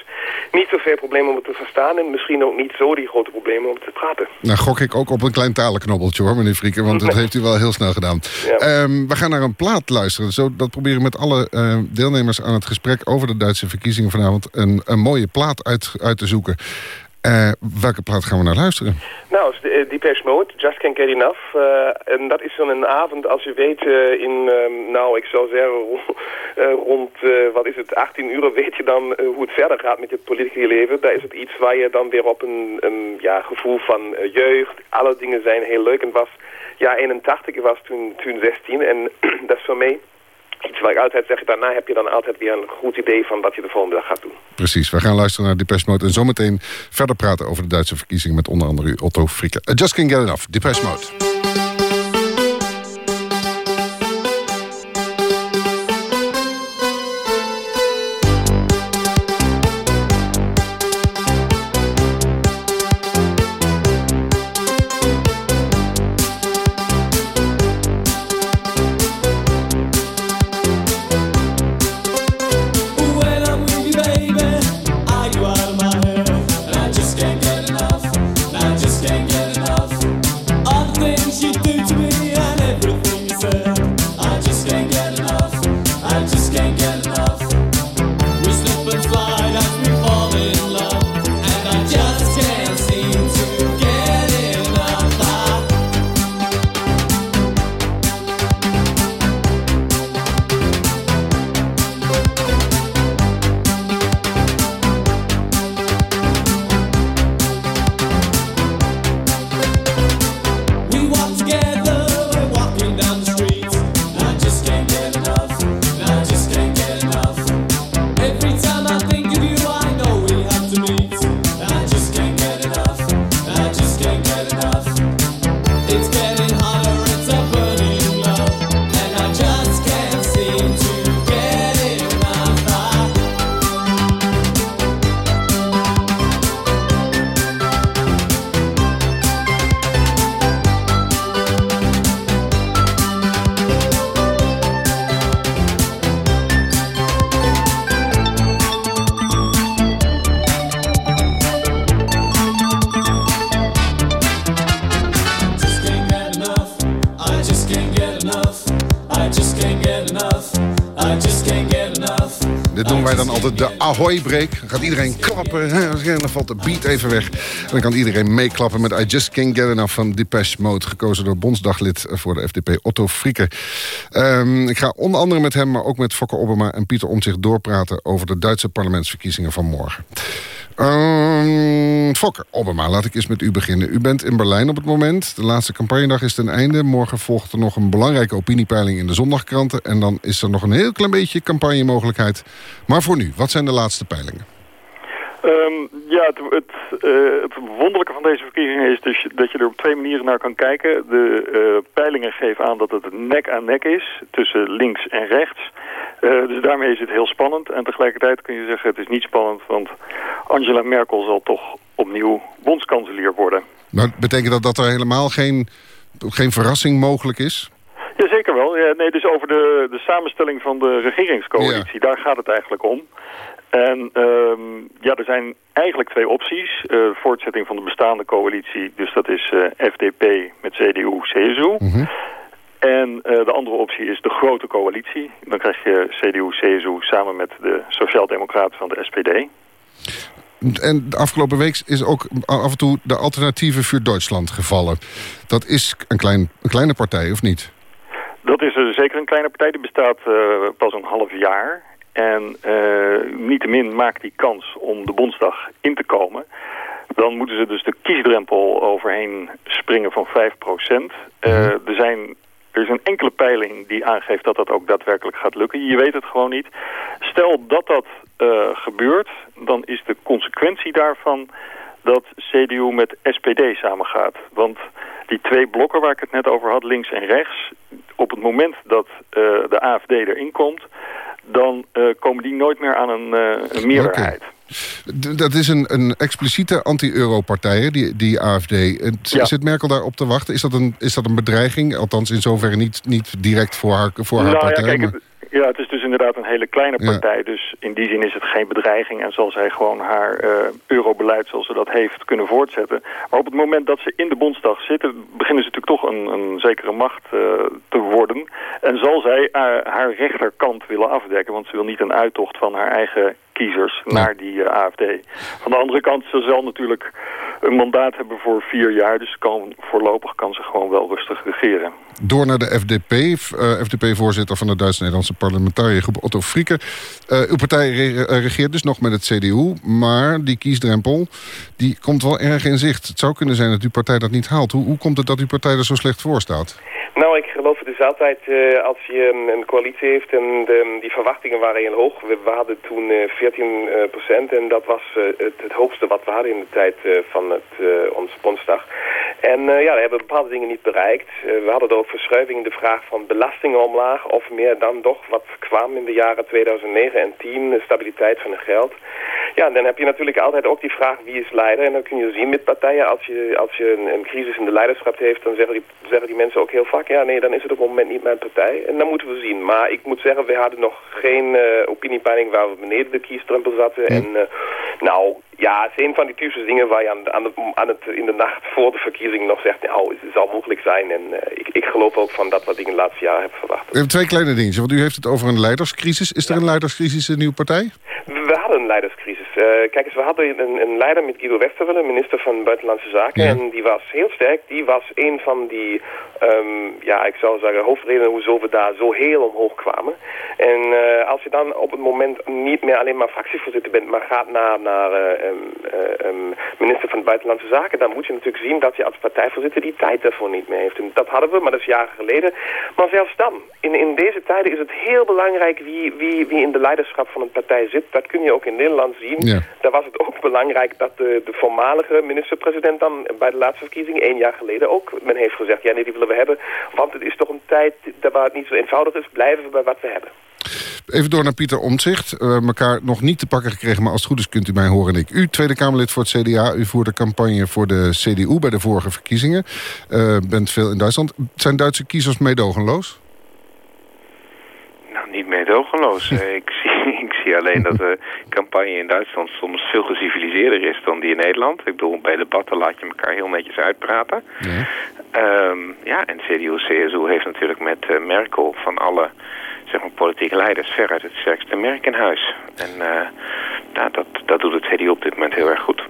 niet zoveel problemen om het te verstaan. En misschien ook niet zo die grote problemen om te praten. Nou, gok ik ook op een klein talenknobbeltje hoor, meneer Frieken. Want dat heeft u wel heel snel gedaan. Ehm, we gaan naar een plaat luisteren. Zo, dat proberen met alle uh, deelnemers aan het gesprek... over de Duitse verkiezingen vanavond een, een mooie plaat uit, uit te zoeken. Uh, welke plaat gaan we naar luisteren? Nou, uh, Depeche Mode, Just Can't Get Enough. Uh, en dat is zo'n avond, als je weet, in, uh, nou, ik zou zeggen, [laughs] rond, wat is het, 18 uur weet je dan hoe het verder gaat met je politieke leven. Daar is het iets waar je dan weer op een, een ja, gevoel van jeugd, alle dingen zijn heel leuk. En was, ja, 81, ik was toen, toen 16 en [clears throat] dat is voor mij iets waar ik altijd zeg, daarna heb je dan altijd weer een goed idee van wat je de volgende dag gaat doen. Precies, we gaan luisteren naar Depeche Mode en zometeen verder praten over de Duitse verkiezingen met onder andere Otto Frikke. Uh, just can't get enough, Depeche Mode. Dan gaat iedereen klappen. Dan valt de beat even weg. En dan kan iedereen meeklappen met I Just Can't Get Enough van Depeche Mode. Gekozen door bondsdaglid voor de FDP Otto Frieke. Um, ik ga onder andere met hem, maar ook met Fokke Obama en Pieter Omtzigt doorpraten... over de Duitse parlementsverkiezingen van morgen. Um, Fokker Obama, laat ik eens met u beginnen. U bent in Berlijn op het moment. De laatste campagnedag is ten einde. Morgen volgt er nog een belangrijke opiniepeiling in de zondagkranten. En dan is er nog een heel klein beetje campagnemogelijkheid. Maar voor nu, wat zijn de laatste peilingen? Um, ja, het, uh, het, wonderlijke van deze verkiezingen is dus dat je er op twee manieren naar kan kijken. De uh, peilingen geven aan dat het nek aan nek is tussen links en rechts. Uh, dus daarmee is het heel spannend. En tegelijkertijd kun je zeggen het is niet spannend, want Angela Merkel zal toch opnieuw bondskanselier worden. Maar betekent dat dat er helemaal geen, geen verrassing mogelijk is? Jazeker wel. Ja, nee, dus over de, de samenstelling van de regeringscoalitie, daar gaat het eigenlijk om. En um, ja, er zijn eigenlijk twee opties. Uh, voortzetting van de bestaande coalitie, dus dat is uh, FDP met CDU, CSU. Mm En uh, de andere optie is de grote coalitie. Dan krijg je CDU, CSU samen met de Sociaaldemocraten van de SPD. En de afgelopen week is ook af en toe de alternatieve voor Duitsland gevallen. Dat is een, klein, een kleine partij, of niet? Dat is zeker een kleine partij. Die bestaat pas een half jaar. En uh, niettemin maakt die kans om de Bondsdag in te komen. Dan moeten ze dus de kiesdrempel overheen springen van 5 Uh, mhm. er zijn Er is een enkele peiling die aangeeft dat dat ook daadwerkelijk gaat lukken. Je weet het gewoon niet. Stel dat dat uh, gebeurt, dan is de consequentie daarvan dat CDU met SPD samengaat. Want die twee blokken waar ik het net over had, links en rechts... op het moment dat uh, de AFD erin komt... dan uh, komen die nooit meer aan een, meerderheid. Dat is een, een expliciete anti-euro-partij, die, die AFD. Ja. Zit Merkel daarop te wachten? Is dat een, is dat een bedreiging? Althans in zoverre niet, niet direct voor haar, voor haar nou, partij. Ja, kijk, maar... Ja, het is dus inderdaad een hele kleine partij. Ja. Dus in die zin is het geen bedreiging en zal zij gewoon haar uh, eurobeleid zoals ze dat heeft kunnen voortzetten. Maar op het moment dat ze in de Bondsdag zitten, beginnen ze natuurlijk toch een, een zekere macht uh, te worden. En zal zij uh, haar rechterkant willen afdekken, want ze wil niet een uittocht van haar eigen kiezers ja. naar die uh, AFD. Van de andere kant, ze zal natuurlijk een mandaat hebben voor vier jaar. Dus kan, voorlopig kan ze gewoon wel rustig regeren. Door naar de FDP. Uh, FDP-voorzitter van de Duits-Nederlandse parlementariergroep Otto Frieke. Uh, uw partij re regeert dus nog met het CDU. Maar die kiesdrempel die komt wel erg in zicht. Het zou kunnen zijn dat uw partij dat niet haalt. Hoe, hoe komt het dat uw partij er zo slecht voor staat? Nou, geloof het is altijd uh, als je een, coalitie heeft en de, die verwachtingen waren heel hoog. We, hadden toen uh, 14 uh, procent en dat was het, het, hoogste wat we hadden in de tijd van het, onze Bondsdag. En ja, we hebben bepaalde dingen niet bereikt. we hadden ook verschuiving in de vraag van belastingen omlaag of meer dan toch wat kwam in de jaren 2009 en 10, de stabiliteit van het geld. Ja, en dan heb je natuurlijk altijd ook die vraag wie is leider. En dan kun je zien met partijen, als je, als je een, een crisis in de leiderschap heeft, dan zeggen die, zeggen die mensen ook heel vaak, ja nee, dan is het op het moment niet mijn partij. En dan moeten we zien. Maar ik moet zeggen, we hadden nog geen uh, opiniepeiling waar we beneden de kiesdrempel zaten. En uh, nou, ja, het is een van die typische dingen waar je aan, aan, het, aan het, in de nacht voor de verkiezing nog zegt, nou, het zal mogelijk zijn. En uh, ik, ik geloof ook van dat wat ik in het laatste jaar heb verwacht. Even twee kleine dingen, want u heeft het over een leiderscrisis. Is er een leiderscrisis in uw partij? We hadden een leiderscrisis. Uh, kijk eens, we hadden een, een leider met Guido Westerwelle, minister van Buitenlandse Zaken. Ja. En die was heel sterk. Die was een van die, um, ja, ik zou zeggen, hoofdredenen hoezo we daar zo heel omhoog kwamen. En uh, als je dan op het moment niet meer alleen maar fractievoorzitter bent, maar gaat naar, naar uh, um, um, minister van Buitenlandse Zaken, dan moet je natuurlijk zien dat je als partijvoorzitter die tijd daarvoor niet meer heeft. En dat hadden we, maar dat is jaren geleden. Maar zelfs dan, in, in deze tijden is het heel belangrijk wie, wie, wie in de leiderschap van een partij zit. Dat kun je ook in Nederland zien. Ja. Daar was het ook belangrijk dat de, de voormalige minister-president dan bij de laatste verkiezing één jaar geleden ook men heeft gezegd, ja nee, die willen we hebben. Want het is toch een tijd waar het niet zo eenvoudig is, blijven we bij wat we hebben. Even door naar Pieter Omtzigt. Uh, elkaar nog niet te pakken gekregen, maar als het goed is kunt u mij horen. Ik. U, Tweede Kamerlid voor het CDA. U voerde campagne voor de CDU bij de vorige verkiezingen. Uh, bent veel in Duitsland. Zijn Duitse kiezers meedogenloos? Nou, niet meedogenloos. [laughs] ik, zie, ik zie alleen dat de [laughs] campagne in Duitsland soms veel geciviliseerder is dan die in Nederland. Ik bedoel, bij debatten laat je elkaar heel netjes uitpraten. Ja, um, ja en CDU-CSU heeft natuurlijk met uh, Merkel van alle zeg maar, politieke leiders veruit het sterkste merk in huis. En uh, nou, dat, dat doet het CDU op dit moment heel erg goed.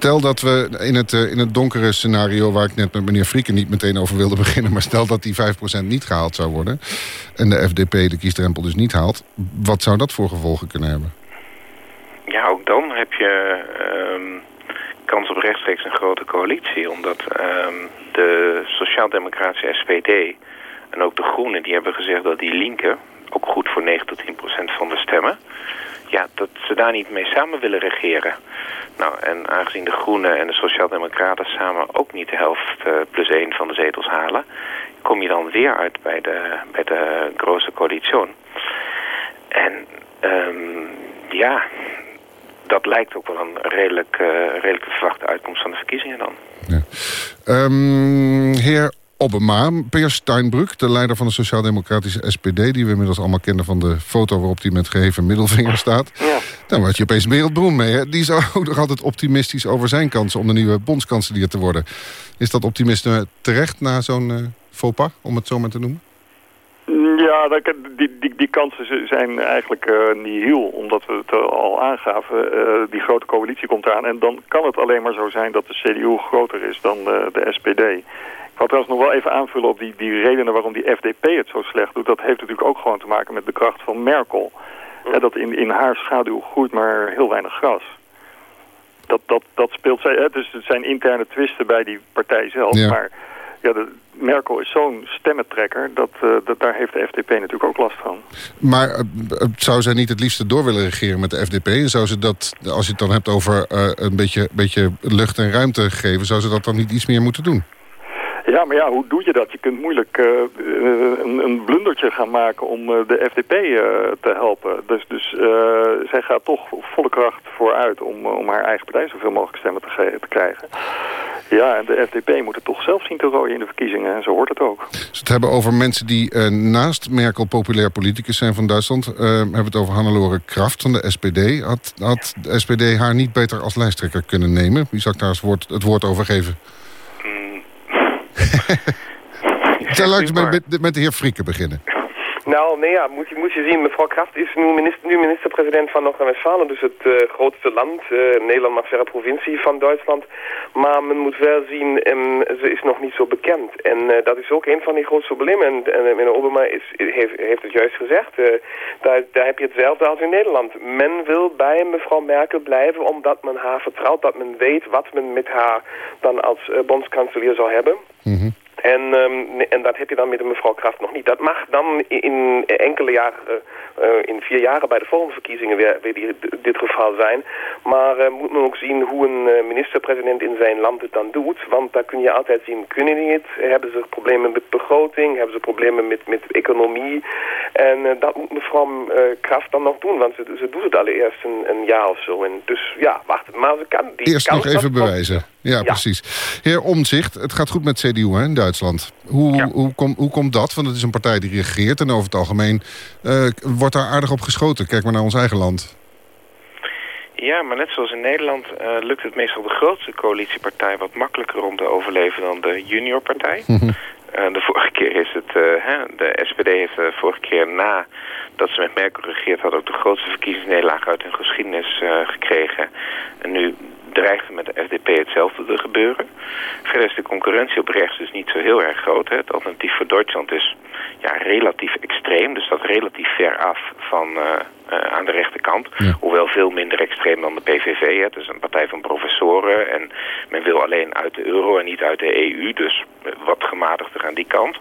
Stel dat we in het, uh, in het donkere scenario... waar ik net met meneer Frieken niet meteen over wilde [laughs] beginnen... maar stel dat die 5% niet gehaald zou worden... en de FDP de kiesdrempel dus niet haalt... wat zou dat voor gevolgen kunnen hebben? Ja, ook dan heb je um, kans op rechtstreeks een grote coalitie. Omdat um, de sociaal-democratische SPD en ook de Groenen... die hebben gezegd dat die linken ook goed voor 9 tot 10 procent van de stemmen. Ja, dat ze daar niet mee samen willen regeren. Nou, en aangezien de Groenen en de Sociaaldemocraten samen ook niet de helft uh, plus 1 van de zetels halen... kom je dan weer uit bij de, bij de grote coalitie. En um, ja, dat lijkt ook wel een redelijk, uh, redelijk verwachte uitkomst van de verkiezingen dan. Ja. Um, heer Obama, Peer Steinbrück, de leider van de Sociaal-Democratische SPD... die we inmiddels allemaal kennen van de foto waarop hij met geheven middelvinger staat. Ja. Dan word je opeens wereldberoemd mee. Hè? Die is [laughs] ook nog altijd optimistisch over zijn kansen om de nieuwe bondskanselier te worden. Is dat optimisme terecht na zo'n uh, faux pas, om het zo maar te noemen? Ja, die, die, die kansen zijn eigenlijk uh, niet heel, omdat we het al aangaven. Uh, die grote coalitie komt eraan. En dan kan het alleen maar zo zijn dat de CDU groter is dan de SPD. Ik wil trouwens nog wel even aanvullen op die, die redenen waarom die FDP het zo slecht doet. Dat heeft natuurlijk ook gewoon te maken met de kracht van Merkel. Ja. dat in, in haar schaduw groeit maar heel weinig gras. Dat, dat, dat speelt zij. Dus het zijn interne twisten bij die partij zelf. Ja. Maar ja, de, Merkel is zo'n stemmentrekker, dat, uh, dat, daar heeft de FDP natuurlijk ook last van. Maar uh, zou zij niet het liefste door willen regeren met de FDP? En zou ze dat, als je het dan hebt over uh, een beetje, beetje lucht en ruimte geven... zou ze dat dan niet iets meer moeten doen? Maar ja, hoe doe je dat? Je kunt moeilijk uh, een, een, blundertje gaan maken om uh, de FDP te helpen. Dus, dus zij gaat toch volle kracht vooruit om, om haar eigen partij zoveel mogelijk stemmen te, te, krijgen. Ja, en de FDP moet het toch zelf zien te rooien in de verkiezingen. En zo hoort het ook. Ze het hebben over mensen die naast Merkel populair politicus zijn van Duitsland. hebben het over Hannelore Kraft van de SPD. Had, had de SPD haar niet beter als lijsttrekker kunnen nemen? Wie zou ik daar het woord, het woord over geven? Zal ik met, met de heer Frieken beginnen? Nou, nee, ja, moet je, moet je zien, mevrouw Kraft is nu, minister, nu minister-president van Noord-Rijn-Westfalen, dus het uh, grootste land, uh, Nederland maar verre provincie van Duitsland. Maar men moet wel zien, um, ze is nog niet zo bekend. En uh, dat is ook een van die grootste problemen. En, en meneer Obama is, heeft, heeft het juist gezegd, daar, daar heb je hetzelfde als in Nederland. Men wil bij mevrouw Merkel blijven omdat men haar vertrouwt, dat men weet wat men met haar dan als bondskanselier zal hebben. Mm en, um, en dat heb je dan met de mevrouw Kraft nog niet. Dat mag dan in enkele jaren, uh, in vier jaren bij de volgende verkiezingen weer, weer die, dit geval zijn. Maar uh, moet men ook zien hoe een minister-president in zijn land het dan doet. Want daar kun je altijd zien, kunnen die het? Hebben ze problemen met begroting? Hebben ze problemen met, met economie? En dat moet mevrouw Kraft dan nog doen, want ze, ze doet het allereerst een, een jaar of zo. En dus ja, wacht, maar ze kan... Die Eerst nog even bewijzen. Ja, precies. Heer Omzicht, het gaat goed met CDU hè, Duitsland. Hoe, hoe, kom, hoe komt dat? Want het is een partij die regeert en over het algemeen uh, wordt daar aardig op geschoten. Kijk maar naar ons eigen land. Ja, maar net zoals in Nederland uh, lukt het meestal de grootste coalitiepartij wat makkelijker om te overleven dan de juniorpartij. uh, [laughs] de vorige keer is het, hè, de SPD heeft de vorige keer na dat ze met Merkel regeerd hadden ook de grootste verkiezingsnederlaag uit hun geschiedenis gekregen. En nu dreigt met de FDP hetzelfde te gebeuren. Verder is de concurrentie op rechts dus niet zo heel erg groot. Hè. Het alternatief voor Duitsland is ja, relatief extreem. Dus dat relatief ver af van uh, uh, aan de rechterkant. Hoewel veel minder extreem dan de PVV. Hè. Het is een partij van professoren. En men wil alleen uit de euro en niet uit de EU. Dus wat gematigder aan die kant.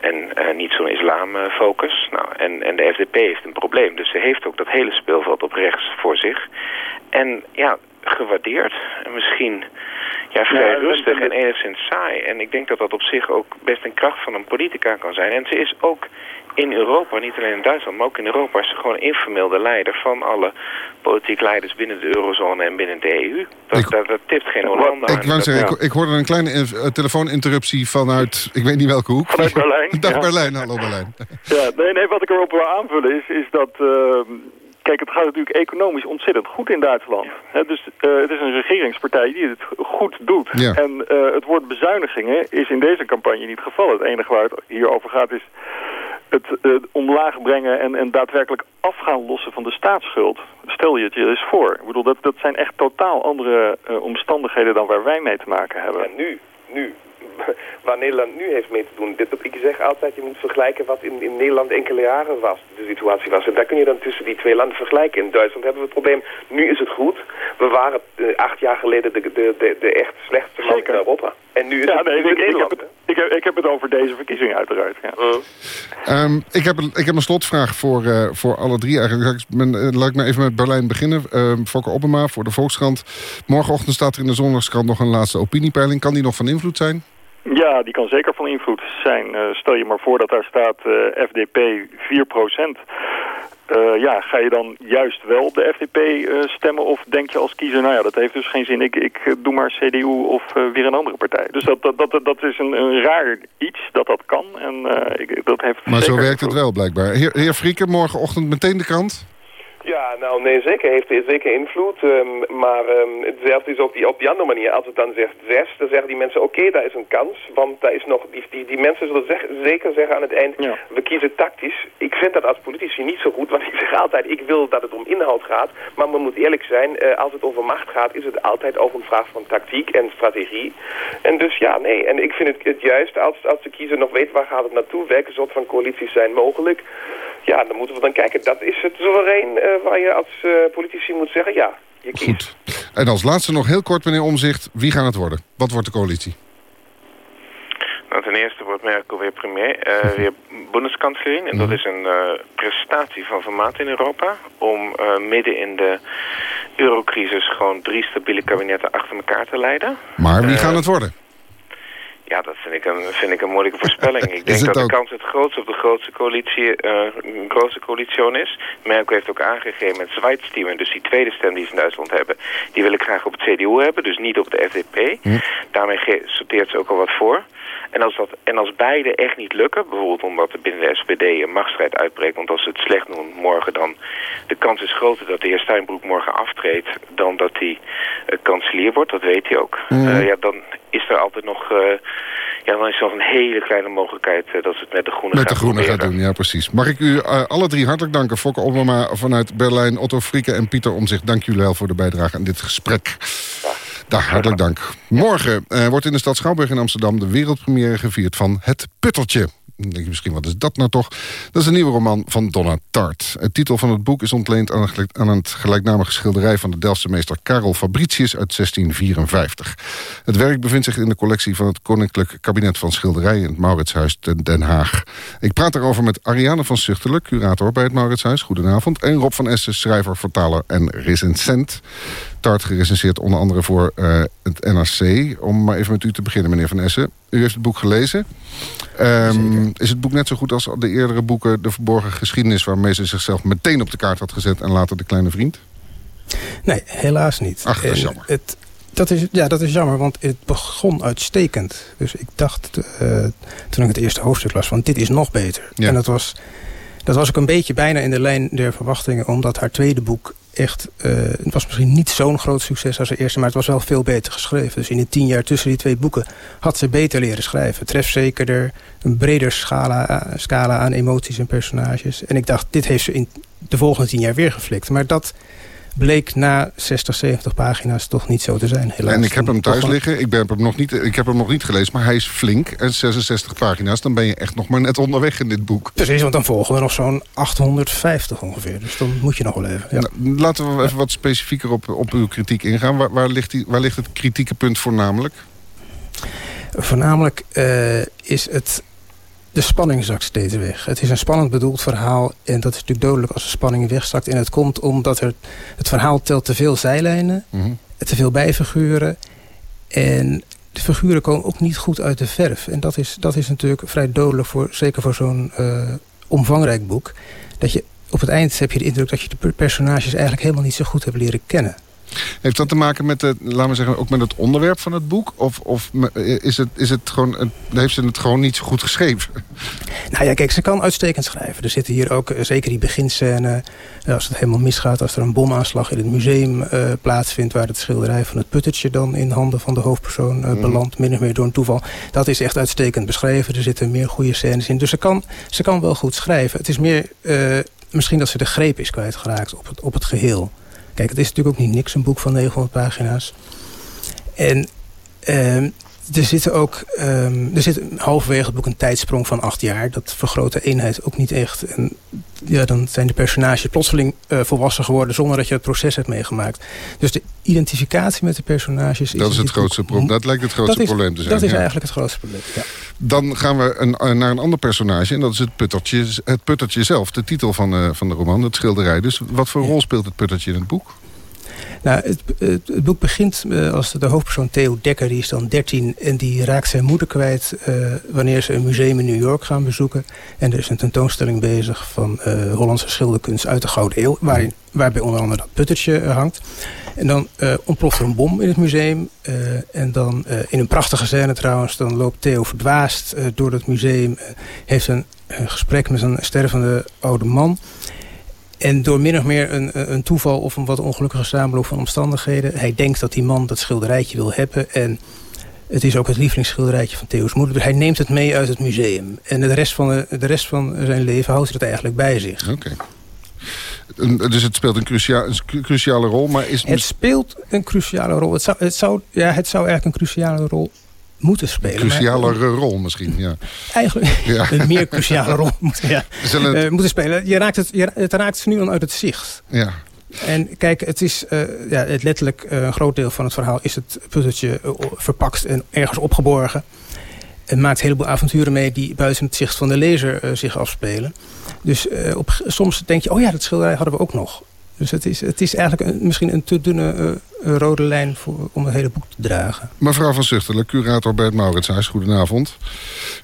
En uh, niet zo'n islamfocus. nou, en, en de FDP heeft een probleem. Dus ze heeft ook dat hele speelveld op rechts voor zich. En ja, gewaardeerd. En misschien ja, vrij ja, rustig en enigszins saai. En ik denk dat dat op zich ook best een kracht van een politica kan zijn. En ze is ook in Europa, niet alleen in Duitsland, maar ook in Europa... is ze gewoon informeel de leider van alle politiek leiders binnen de eurozone en binnen de EU. Dat, ik, dat, dat tipt geen Hollande ik, wou zeggen, ik, ik, hoorde een kleine uh, telefooninterruptie vanuit, ik weet niet welke hoek. Vanuit Berlijn. [laughs] Dag Berlijn, hallo Berlijn. Ja, nee, nee, wat ik erop wil aanvullen is, is dat... Uh, Kijk, het gaat natuurlijk economisch ontzettend goed in Duitsland. dus uh, het is een regeringspartij die het goed doet. En uh, het woord bezuinigingen is in deze campagne niet gevallen. Het enige waar het hier over gaat is het uh, omlaag brengen en, en daadwerkelijk af gaan lossen van de staatsschuld. Stel je het je eens voor. Ik bedoel, dat, dat zijn echt totaal andere omstandigheden dan waar wij mee te maken hebben. En nu, nu [laughs] waar Nederland nu heeft mee te doen. Dit, ik zeg altijd, je moet vergelijken wat in, in Nederland enkele jaren was, de situatie was. En daar kun je dan tussen die twee landen vergelijken. In Duitsland hebben we het probleem, nu is het goed. We waren uh, acht jaar geleden de, de, de, de echt slechtste land in Europa. En nu is ja, het, nee, ik, ik, ik, heb het, ik, heb, ik heb het over deze verkiezing uiteraard. Ja. Uh. Um, ik, heb, ik heb een slotvraag voor, uh, voor alle drie eigenlijk. Laat ik maar even met Berlijn beginnen. Uh, Fokker Oppema voor de Volkskrant. Morgenochtend staat er in de Zondagskrant nog een laatste opiniepeiling. Kan die nog van invloed zijn? Ja, die kan zeker van invloed zijn. Uh, stel je maar voor dat daar staat uh, FDP 4 procent. Uh, ja, ga je dan juist wel de FDP stemmen of denk je als kiezer... nou ja, dat heeft dus geen zin, ik, ik doe maar CDU of weer een andere partij. Dus dat, dat, dat, dat is een, een raar iets dat dat kan en ik, dat heeft Maar zo werkt het wel blijkbaar. Heer, heer Frieken, morgenochtend meteen de krant? Ja, nou nee, zeker. Heeft zeker invloed. Um, maar um, hetzelfde is ook die, op die andere manier. Als het dan zegt zes, dan zeggen die mensen oké, okay, daar is een kans. Want daar is nog, die, die, die mensen zullen zeg, zeker zeggen aan het eind, ja. we kiezen tactisch. Ik vind dat als politici niet zo goed, want ik zeg altijd, ik wil dat het om inhoud gaat. Maar men moet eerlijk zijn, uh, als het over macht gaat, is het altijd ook een vraag van tactiek en strategie. En dus ja, nee. En ik vind het, het juist, als, als de kiezer nog weet waar gaat het naartoe, welke soort van coalities zijn mogelijk ja, dan moeten we dan kijken. Dat is het soeverein uh, waar je als uh, politici moet zeggen, ja, je kiest. Goed. En als laatste nog heel kort, meneer Omzicht, wie gaat het worden? Wat wordt de coalitie? Nou, ten eerste wordt Merkel weer premier, eh, weer bondskanslerin. En dat is een uh, prestatie van formaat in Europa. Om uh, midden in de eurocrisis gewoon drie stabiele kabinetten achter elkaar te leiden. Maar wie gaan het worden? Ja, dat vind ik een, vind ik een moeilijke voorspelling. [laughs] Ik denk dat de kans het grootste op de grootste coalitie, uh, grootste coalitie is. Merkel heeft ook aangegeven met Zweitstimmen, dus die tweede stem die ze in Duitsland hebben, die wil ik graag op het CDU hebben, dus niet op de FDP. Hm. Daarmee sorteert ze ook al wat voor. En als, dat, en als beide echt niet lukken, bijvoorbeeld omdat er binnen de SPD een machtsstrijd uitbreekt, want als ze het slecht doen morgen dan, de kans is groter dat de heer Steinbroek morgen aftreedt dan dat hij uh, kanselier wordt, dat weet hij ook. Mm. Uh, ja, dan is er altijd nog, uh, ja, dan is er nog een hele kleine mogelijkheid dat ze het met de Groenen Met de Groenen gaat doen, ja precies. Mag ik u alle drie hartelijk danken, Fokke Obama vanuit Berlijn, Otto Frieke en Pieter Omzicht. Dank jullie wel voor de bijdrage aan dit gesprek. Dag, hartelijk dank. Morgen uh, wordt in de stad Schouwburg in Amsterdam... de wereldpremière gevierd van Het Puttertje. Dan denk je misschien, wat is dat nou toch? Dat is een nieuwe roman van Donna Tart. Het titel van het boek is ontleend aan, aan het gelijknamige schilderij... van de Delftse meester Karel Fabricius uit 1654. Het werk bevindt zich in de collectie van het Koninklijk Kabinet van Schilderijen... in het Mauritshuis te Den Haag. Ik praat daarover met Ariane van Zuchtelen, curator bij het Mauritshuis. Goedenavond. En Rob van Essen, schrijver, vertaler en recensent. Tart gerecenseerd onder andere voor uh, het NRC. Om maar even met u te beginnen, meneer Van Essen. U heeft het boek gelezen. Um, is het boek net zo goed als de eerdere boeken... De Verborgen Geschiedenis... waarmee ze zichzelf meteen op de kaart had gezet... en later De Kleine Vriend? Nee, helaas niet. Ach, dat is jammer. Het, dat is, ja, dat is jammer, want het begon uitstekend. Dus ik dacht, uh, toen ik het eerste hoofdstuk las... van dit is nog beter. Ja. En dat was, dat was ook een beetje bijna in de lijn der verwachtingen... omdat haar tweede boek echt... Uh, het was misschien niet zo'n groot succes als de eerste... maar het was wel veel beter geschreven. Dus in de tien jaar tussen die twee boeken had ze beter leren schrijven. Trefzekerder, een breder scala, scala aan emoties en personages. En ik dacht, dit heeft ze in de volgende tien jaar weer geflikt. Maar dat bleek na 60, 70 pagina's toch niet zo te zijn. Helaas. En ik heb hem thuis liggen. Ik, ben hem nog niet, ik heb hem nog niet gelezen, maar hij is flink. En 66 pagina's, dan ben je echt nog maar net onderweg in dit boek. Precies, want dan volgen we nog zo'n 850 ongeveer. Dus dan moet je nog wel even. Ja. Nou, laten we even wat specifieker op, op uw kritiek ingaan. Waar, waar, ligt die, waar ligt het kritieke punt voornamelijk? Voornamelijk uh, is het de spanning zakt steeds weg. Het is een spannend bedoeld verhaal. En dat is natuurlijk dodelijk als de spanning wegzakt. En het komt omdat er, het verhaal telt te veel zijlijnen. Mm -hmm. Te veel bijfiguren. En de figuren komen ook niet goed uit de verf. En dat is, dat is natuurlijk vrij dodelijk, voor, zeker voor zo'n uh, omvangrijk boek. Dat je op het eind heb je de indruk dat je de personages eigenlijk helemaal niet zo goed hebt leren kennen. Heeft dat te maken met, de, laten we zeggen, ook met het onderwerp van het boek? Of, of is het, is het gewoon, heeft ze het gewoon niet zo goed geschreven? Nou ja, kijk, ze kan uitstekend schrijven. Er zitten hier ook, zeker die beginscène, als het helemaal misgaat... als er een bomaanslag in het museum uh, plaatsvindt... waar het schilderij van het puttertje dan in handen van de hoofdpersoon uh, belandt... min of meer door een toeval. Dat is echt uitstekend beschreven. Er zitten meer goede scènes in. Dus ze kan, ze kan wel goed schrijven. Het is meer... Uh, misschien dat ze de greep is kwijtgeraakt op het, op het geheel. Kijk, het is natuurlijk ook niet niks, een boek van 900 pagina's. En uh, er zit ook um, er zit halverwege het boek een tijdsprong van acht jaar. Dat vergroot de eenheid ook niet echt. En ja, dan zijn de personages plotseling uh, volwassen geworden... zonder dat je het proces hebt meegemaakt. Dus de identificatie met de personages... Dat is, het grootste probleem. Dat lijkt het grootste is, probleem te zijn. Dat is ja. eigenlijk het grootste probleem, ja. Dan gaan we een, naar een ander personage. En dat is het puttertje, het puttertje zelf. De titel van, uh, van de roman, het schilderij. Dus wat voor rol speelt het puttertje in het boek? Nou, het, het, boek begint uh, als de hoofdpersoon Theo Dekker, die is dan 13 en die raakt zijn moeder kwijt uh, wanneer ze een museum in New York gaan bezoeken. En er is een tentoonstelling bezig van uh, Hollandse schilderkunst uit de Gouden Eeuw, waarin, waarbij onder andere dat puttertje hangt. En dan ontploft er een bom in het museum. en dan in een prachtige scène trouwens, dan loopt Theo verdwaasd door het museum. heeft een gesprek met een stervende oude man. En door min of meer een, een toeval of een wat ongelukkige samenloop van omstandigheden... hij denkt dat die man dat schilderijtje wil hebben... en het is ook het lievelingsschilderijtje van Theo's moeder. Dus hij neemt het mee uit het museum. En de rest van, de, de rest van zijn leven houdt hij het eigenlijk bij zich. Oké. Okay. Dus het speelt een, crucia een, cruciale rol, maar is... Het speelt een cruciale rol. Het zou, het zou, ja, het zou eigenlijk een cruciale rol moeten spelen. Een crucialere rol misschien, ja. Eigenlijk [laughs] ja. een meer cruciale rol [laughs] moeten, ja, uh, moeten spelen. Je raakt het, je, het raakt ze nu dan uit het zicht. Ja. En kijk, het is uh, ja, het letterlijk uh, een groot deel van het verhaal is het puzzeltje verpakt en ergens opgeborgen. en maakt een heleboel avonturen mee die buiten het zicht van de lezer zich afspelen. Dus op, soms denk je, oh ja, dat schilderij hadden we ook nog. Dus het is, het is eigenlijk een, misschien een te dunne rode lijn voor, om het hele boek te dragen. Mevrouw van Zuchtelen, curator bij het Mauritshuis, goedenavond.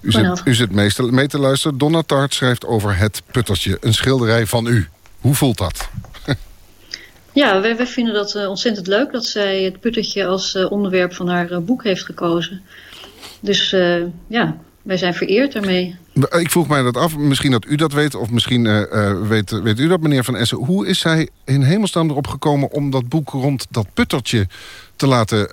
U zit, u zit mee te luisteren. Donna Tart schrijft over het puttertje, een schilderij van u. Hoe voelt dat? [laughs] Ja, wij, wij vinden dat uh, ontzettend leuk dat zij het puttertje als uh, onderwerp van haar uh, boek heeft gekozen. Dus ja, wij zijn vereerd daarmee. Ik vroeg mij dat af, misschien dat u dat weet... of misschien weet, weet u dat, meneer Van Essen. Hoe is zij in hemelsnaam erop gekomen om dat boek rond dat puttertje te laten,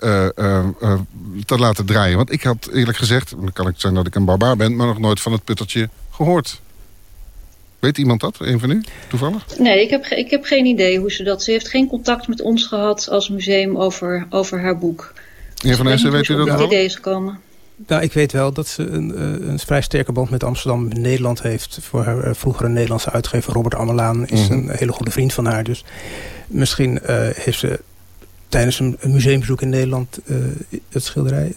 te laten draaien? Want ik had eerlijk gezegd, dan kan ik zijn dat ik een barbaar ben... maar nog nooit van het puttertje gehoord. Weet iemand dat, een van u, toevallig? Nee, ik heb, ik heb geen idee hoe ze dat... Ze heeft geen contact met ons gehad als museum over, over haar boek. Meneer Van Essen, weet u dat wel? idee is gekomen. Nou, ik weet wel dat ze een, een vrij sterke band met Amsterdam Nederland heeft. Voor haar uh, vroegere Nederlandse uitgever Robert Amelaan is een hele goede vriend van haar. Dus misschien uh, heeft ze tijdens een, museumbezoek in Nederland uh, het schilderij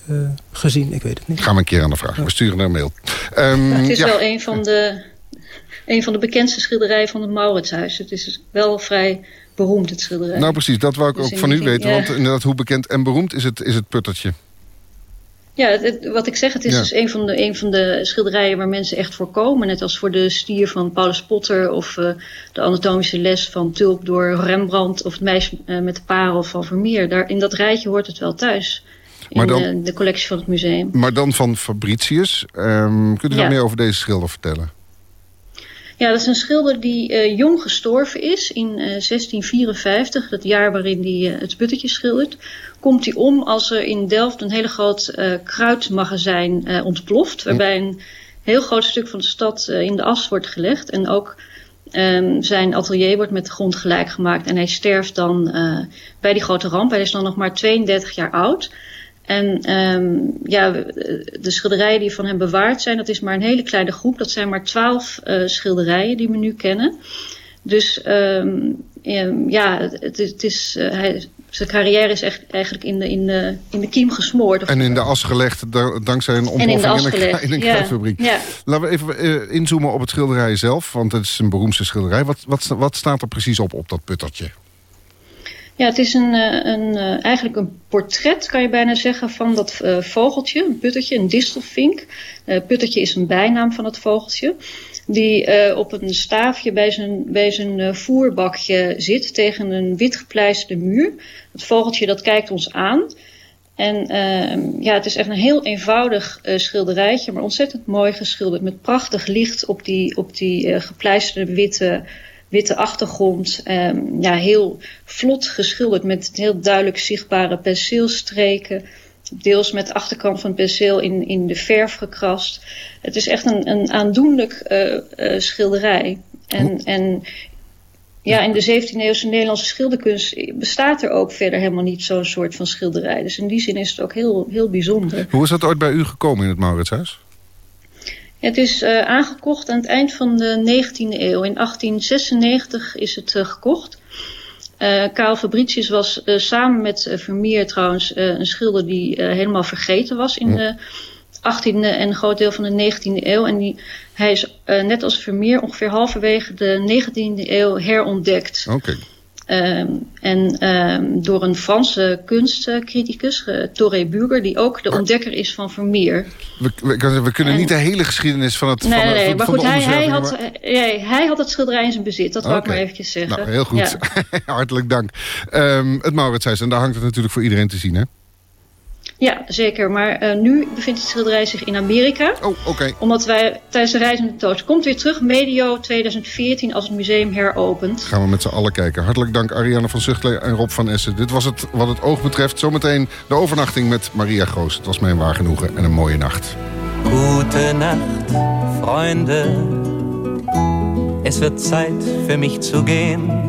gezien. Ik weet het niet. Gaan we een keer aan de vraag. We sturen een mail. Um, het is wel een van de een van de bekendste schilderijen van het Mauritshuis. Het is wel vrij beroemd, het schilderij. Nou precies, dat wou ik dus ook van u weten. Want inderdaad, hoe bekend en beroemd is het, is het puttertje? Ja, het, wat ik zeg, het is dus een van, de, een van de schilderijen waar mensen echt voor komen. Net als voor de stier van Paulus Potter of uh, de anatomische les van Tulp door Rembrandt... of het meisje uh, met de parel van Vermeer. Daar, in dat rijtje hoort het wel thuis. In dan, uh, de collectie van het museum. Maar dan van Fabricius. Um, kunt u ja. nog meer over deze schilder vertellen? Ja, dat is een schilder die uh, jong gestorven is in uh, 1654, het jaar waarin hij uh, het sputtetje schildert. Komt hij om als er in Delft een hele groot kruidmagazijn ontploft, waarbij een heel groot stuk van de stad in de as wordt gelegd. En ook um, zijn atelier wordt met de grond gelijk gemaakt en hij sterft dan bij die grote ramp. Hij is dan nog maar 32 jaar oud. En um, ja, de schilderijen die van hem bewaard zijn, dat is maar een hele kleine groep. Dat zijn maar twaalf uh, schilderijen die we nu kennen. Dus um, ja, het, het is, uh, hij, zijn carrière is echt eigenlijk in de, in de, in de kiem gesmoord. En in de as gelegd, dankzij een ontploffing in, in, in, een kruidfabriek. Ja. Laten we even uh, inzoomen op het schilderij zelf, want het is een beroemdste schilderij. Wat, wat, wat staat er precies op, op dat puttertje? Ja, het is een, een, eigenlijk een portret, kan je bijna zeggen, van dat uh, vogeltje, een puttertje, een distelvink. Uh, puttertje is een bijnaam van het vogeltje. Die op een staafje bij zijn, bij zijn voerbakje zit tegen een wit gepleisterde muur. Het vogeltje dat kijkt ons aan. En ja, het is echt een heel eenvoudig schilderijtje, maar ontzettend mooi geschilderd. Met prachtig licht op die, op die gepleisterde witte witte achtergrond. Um, ja, heel vlot geschilderd met heel duidelijk zichtbare penseelstreken. Deels met de achterkant van het penseel in, in de verf gekrast. Het is echt een, een aandoenlijk uh, uh, schilderij. En, en ja, in de 17e eeuwse Nederlandse schilderkunst bestaat er ook verder helemaal niet zo'n soort van schilderij. Dus in die zin is het ook heel, heel bijzonder. Hoe is dat ooit bij u gekomen in het Mauritshuis? Het is uh, aangekocht aan het eind van de 19e eeuw. In 1896 is het uh, gekocht. Uh, Karel Fabricius was samen met Vermeer trouwens een schilder die helemaal vergeten was in de 18e en een groot deel van de 19e eeuw. En die, hij is net als Vermeer ongeveer halverwege de 19e eeuw herontdekt. Oké. Okay. Um, en um, door een Franse kunstcriticus, uh, Torre Burger, die ook de ontdekker is van Vermeer. We, we, we kunnen en, niet de hele geschiedenis van het Nee, van, nee, van, maar van goed, hij, hij, had, maar... nee, hij had het schilderij in zijn bezit. Dat okay. wou ik maar eventjes zeggen. Nou, heel goed. Ja. [laughs] Hartelijk dank. Um, het Mauritshuis, en daar hangt het natuurlijk voor iedereen te zien, hè? Ja, zeker. Maar uh, nu bevindt het schilderij zich in Amerika. Oh, oké. Okay. Omdat wij tijdens de reis met de toos komt weer terug medio 2014 als het museum heropent. Gaan we met z'n allen kijken. Hartelijk dank Ariane van Zuchtlee en Rob van Essen. Dit was het wat het oog betreft. Zometeen de overnachting met Maria Goos. Het was mijn waar genoegen en een mooie nacht. Gute Nacht, Freunde. Es wird Zeit für mich zu gehen.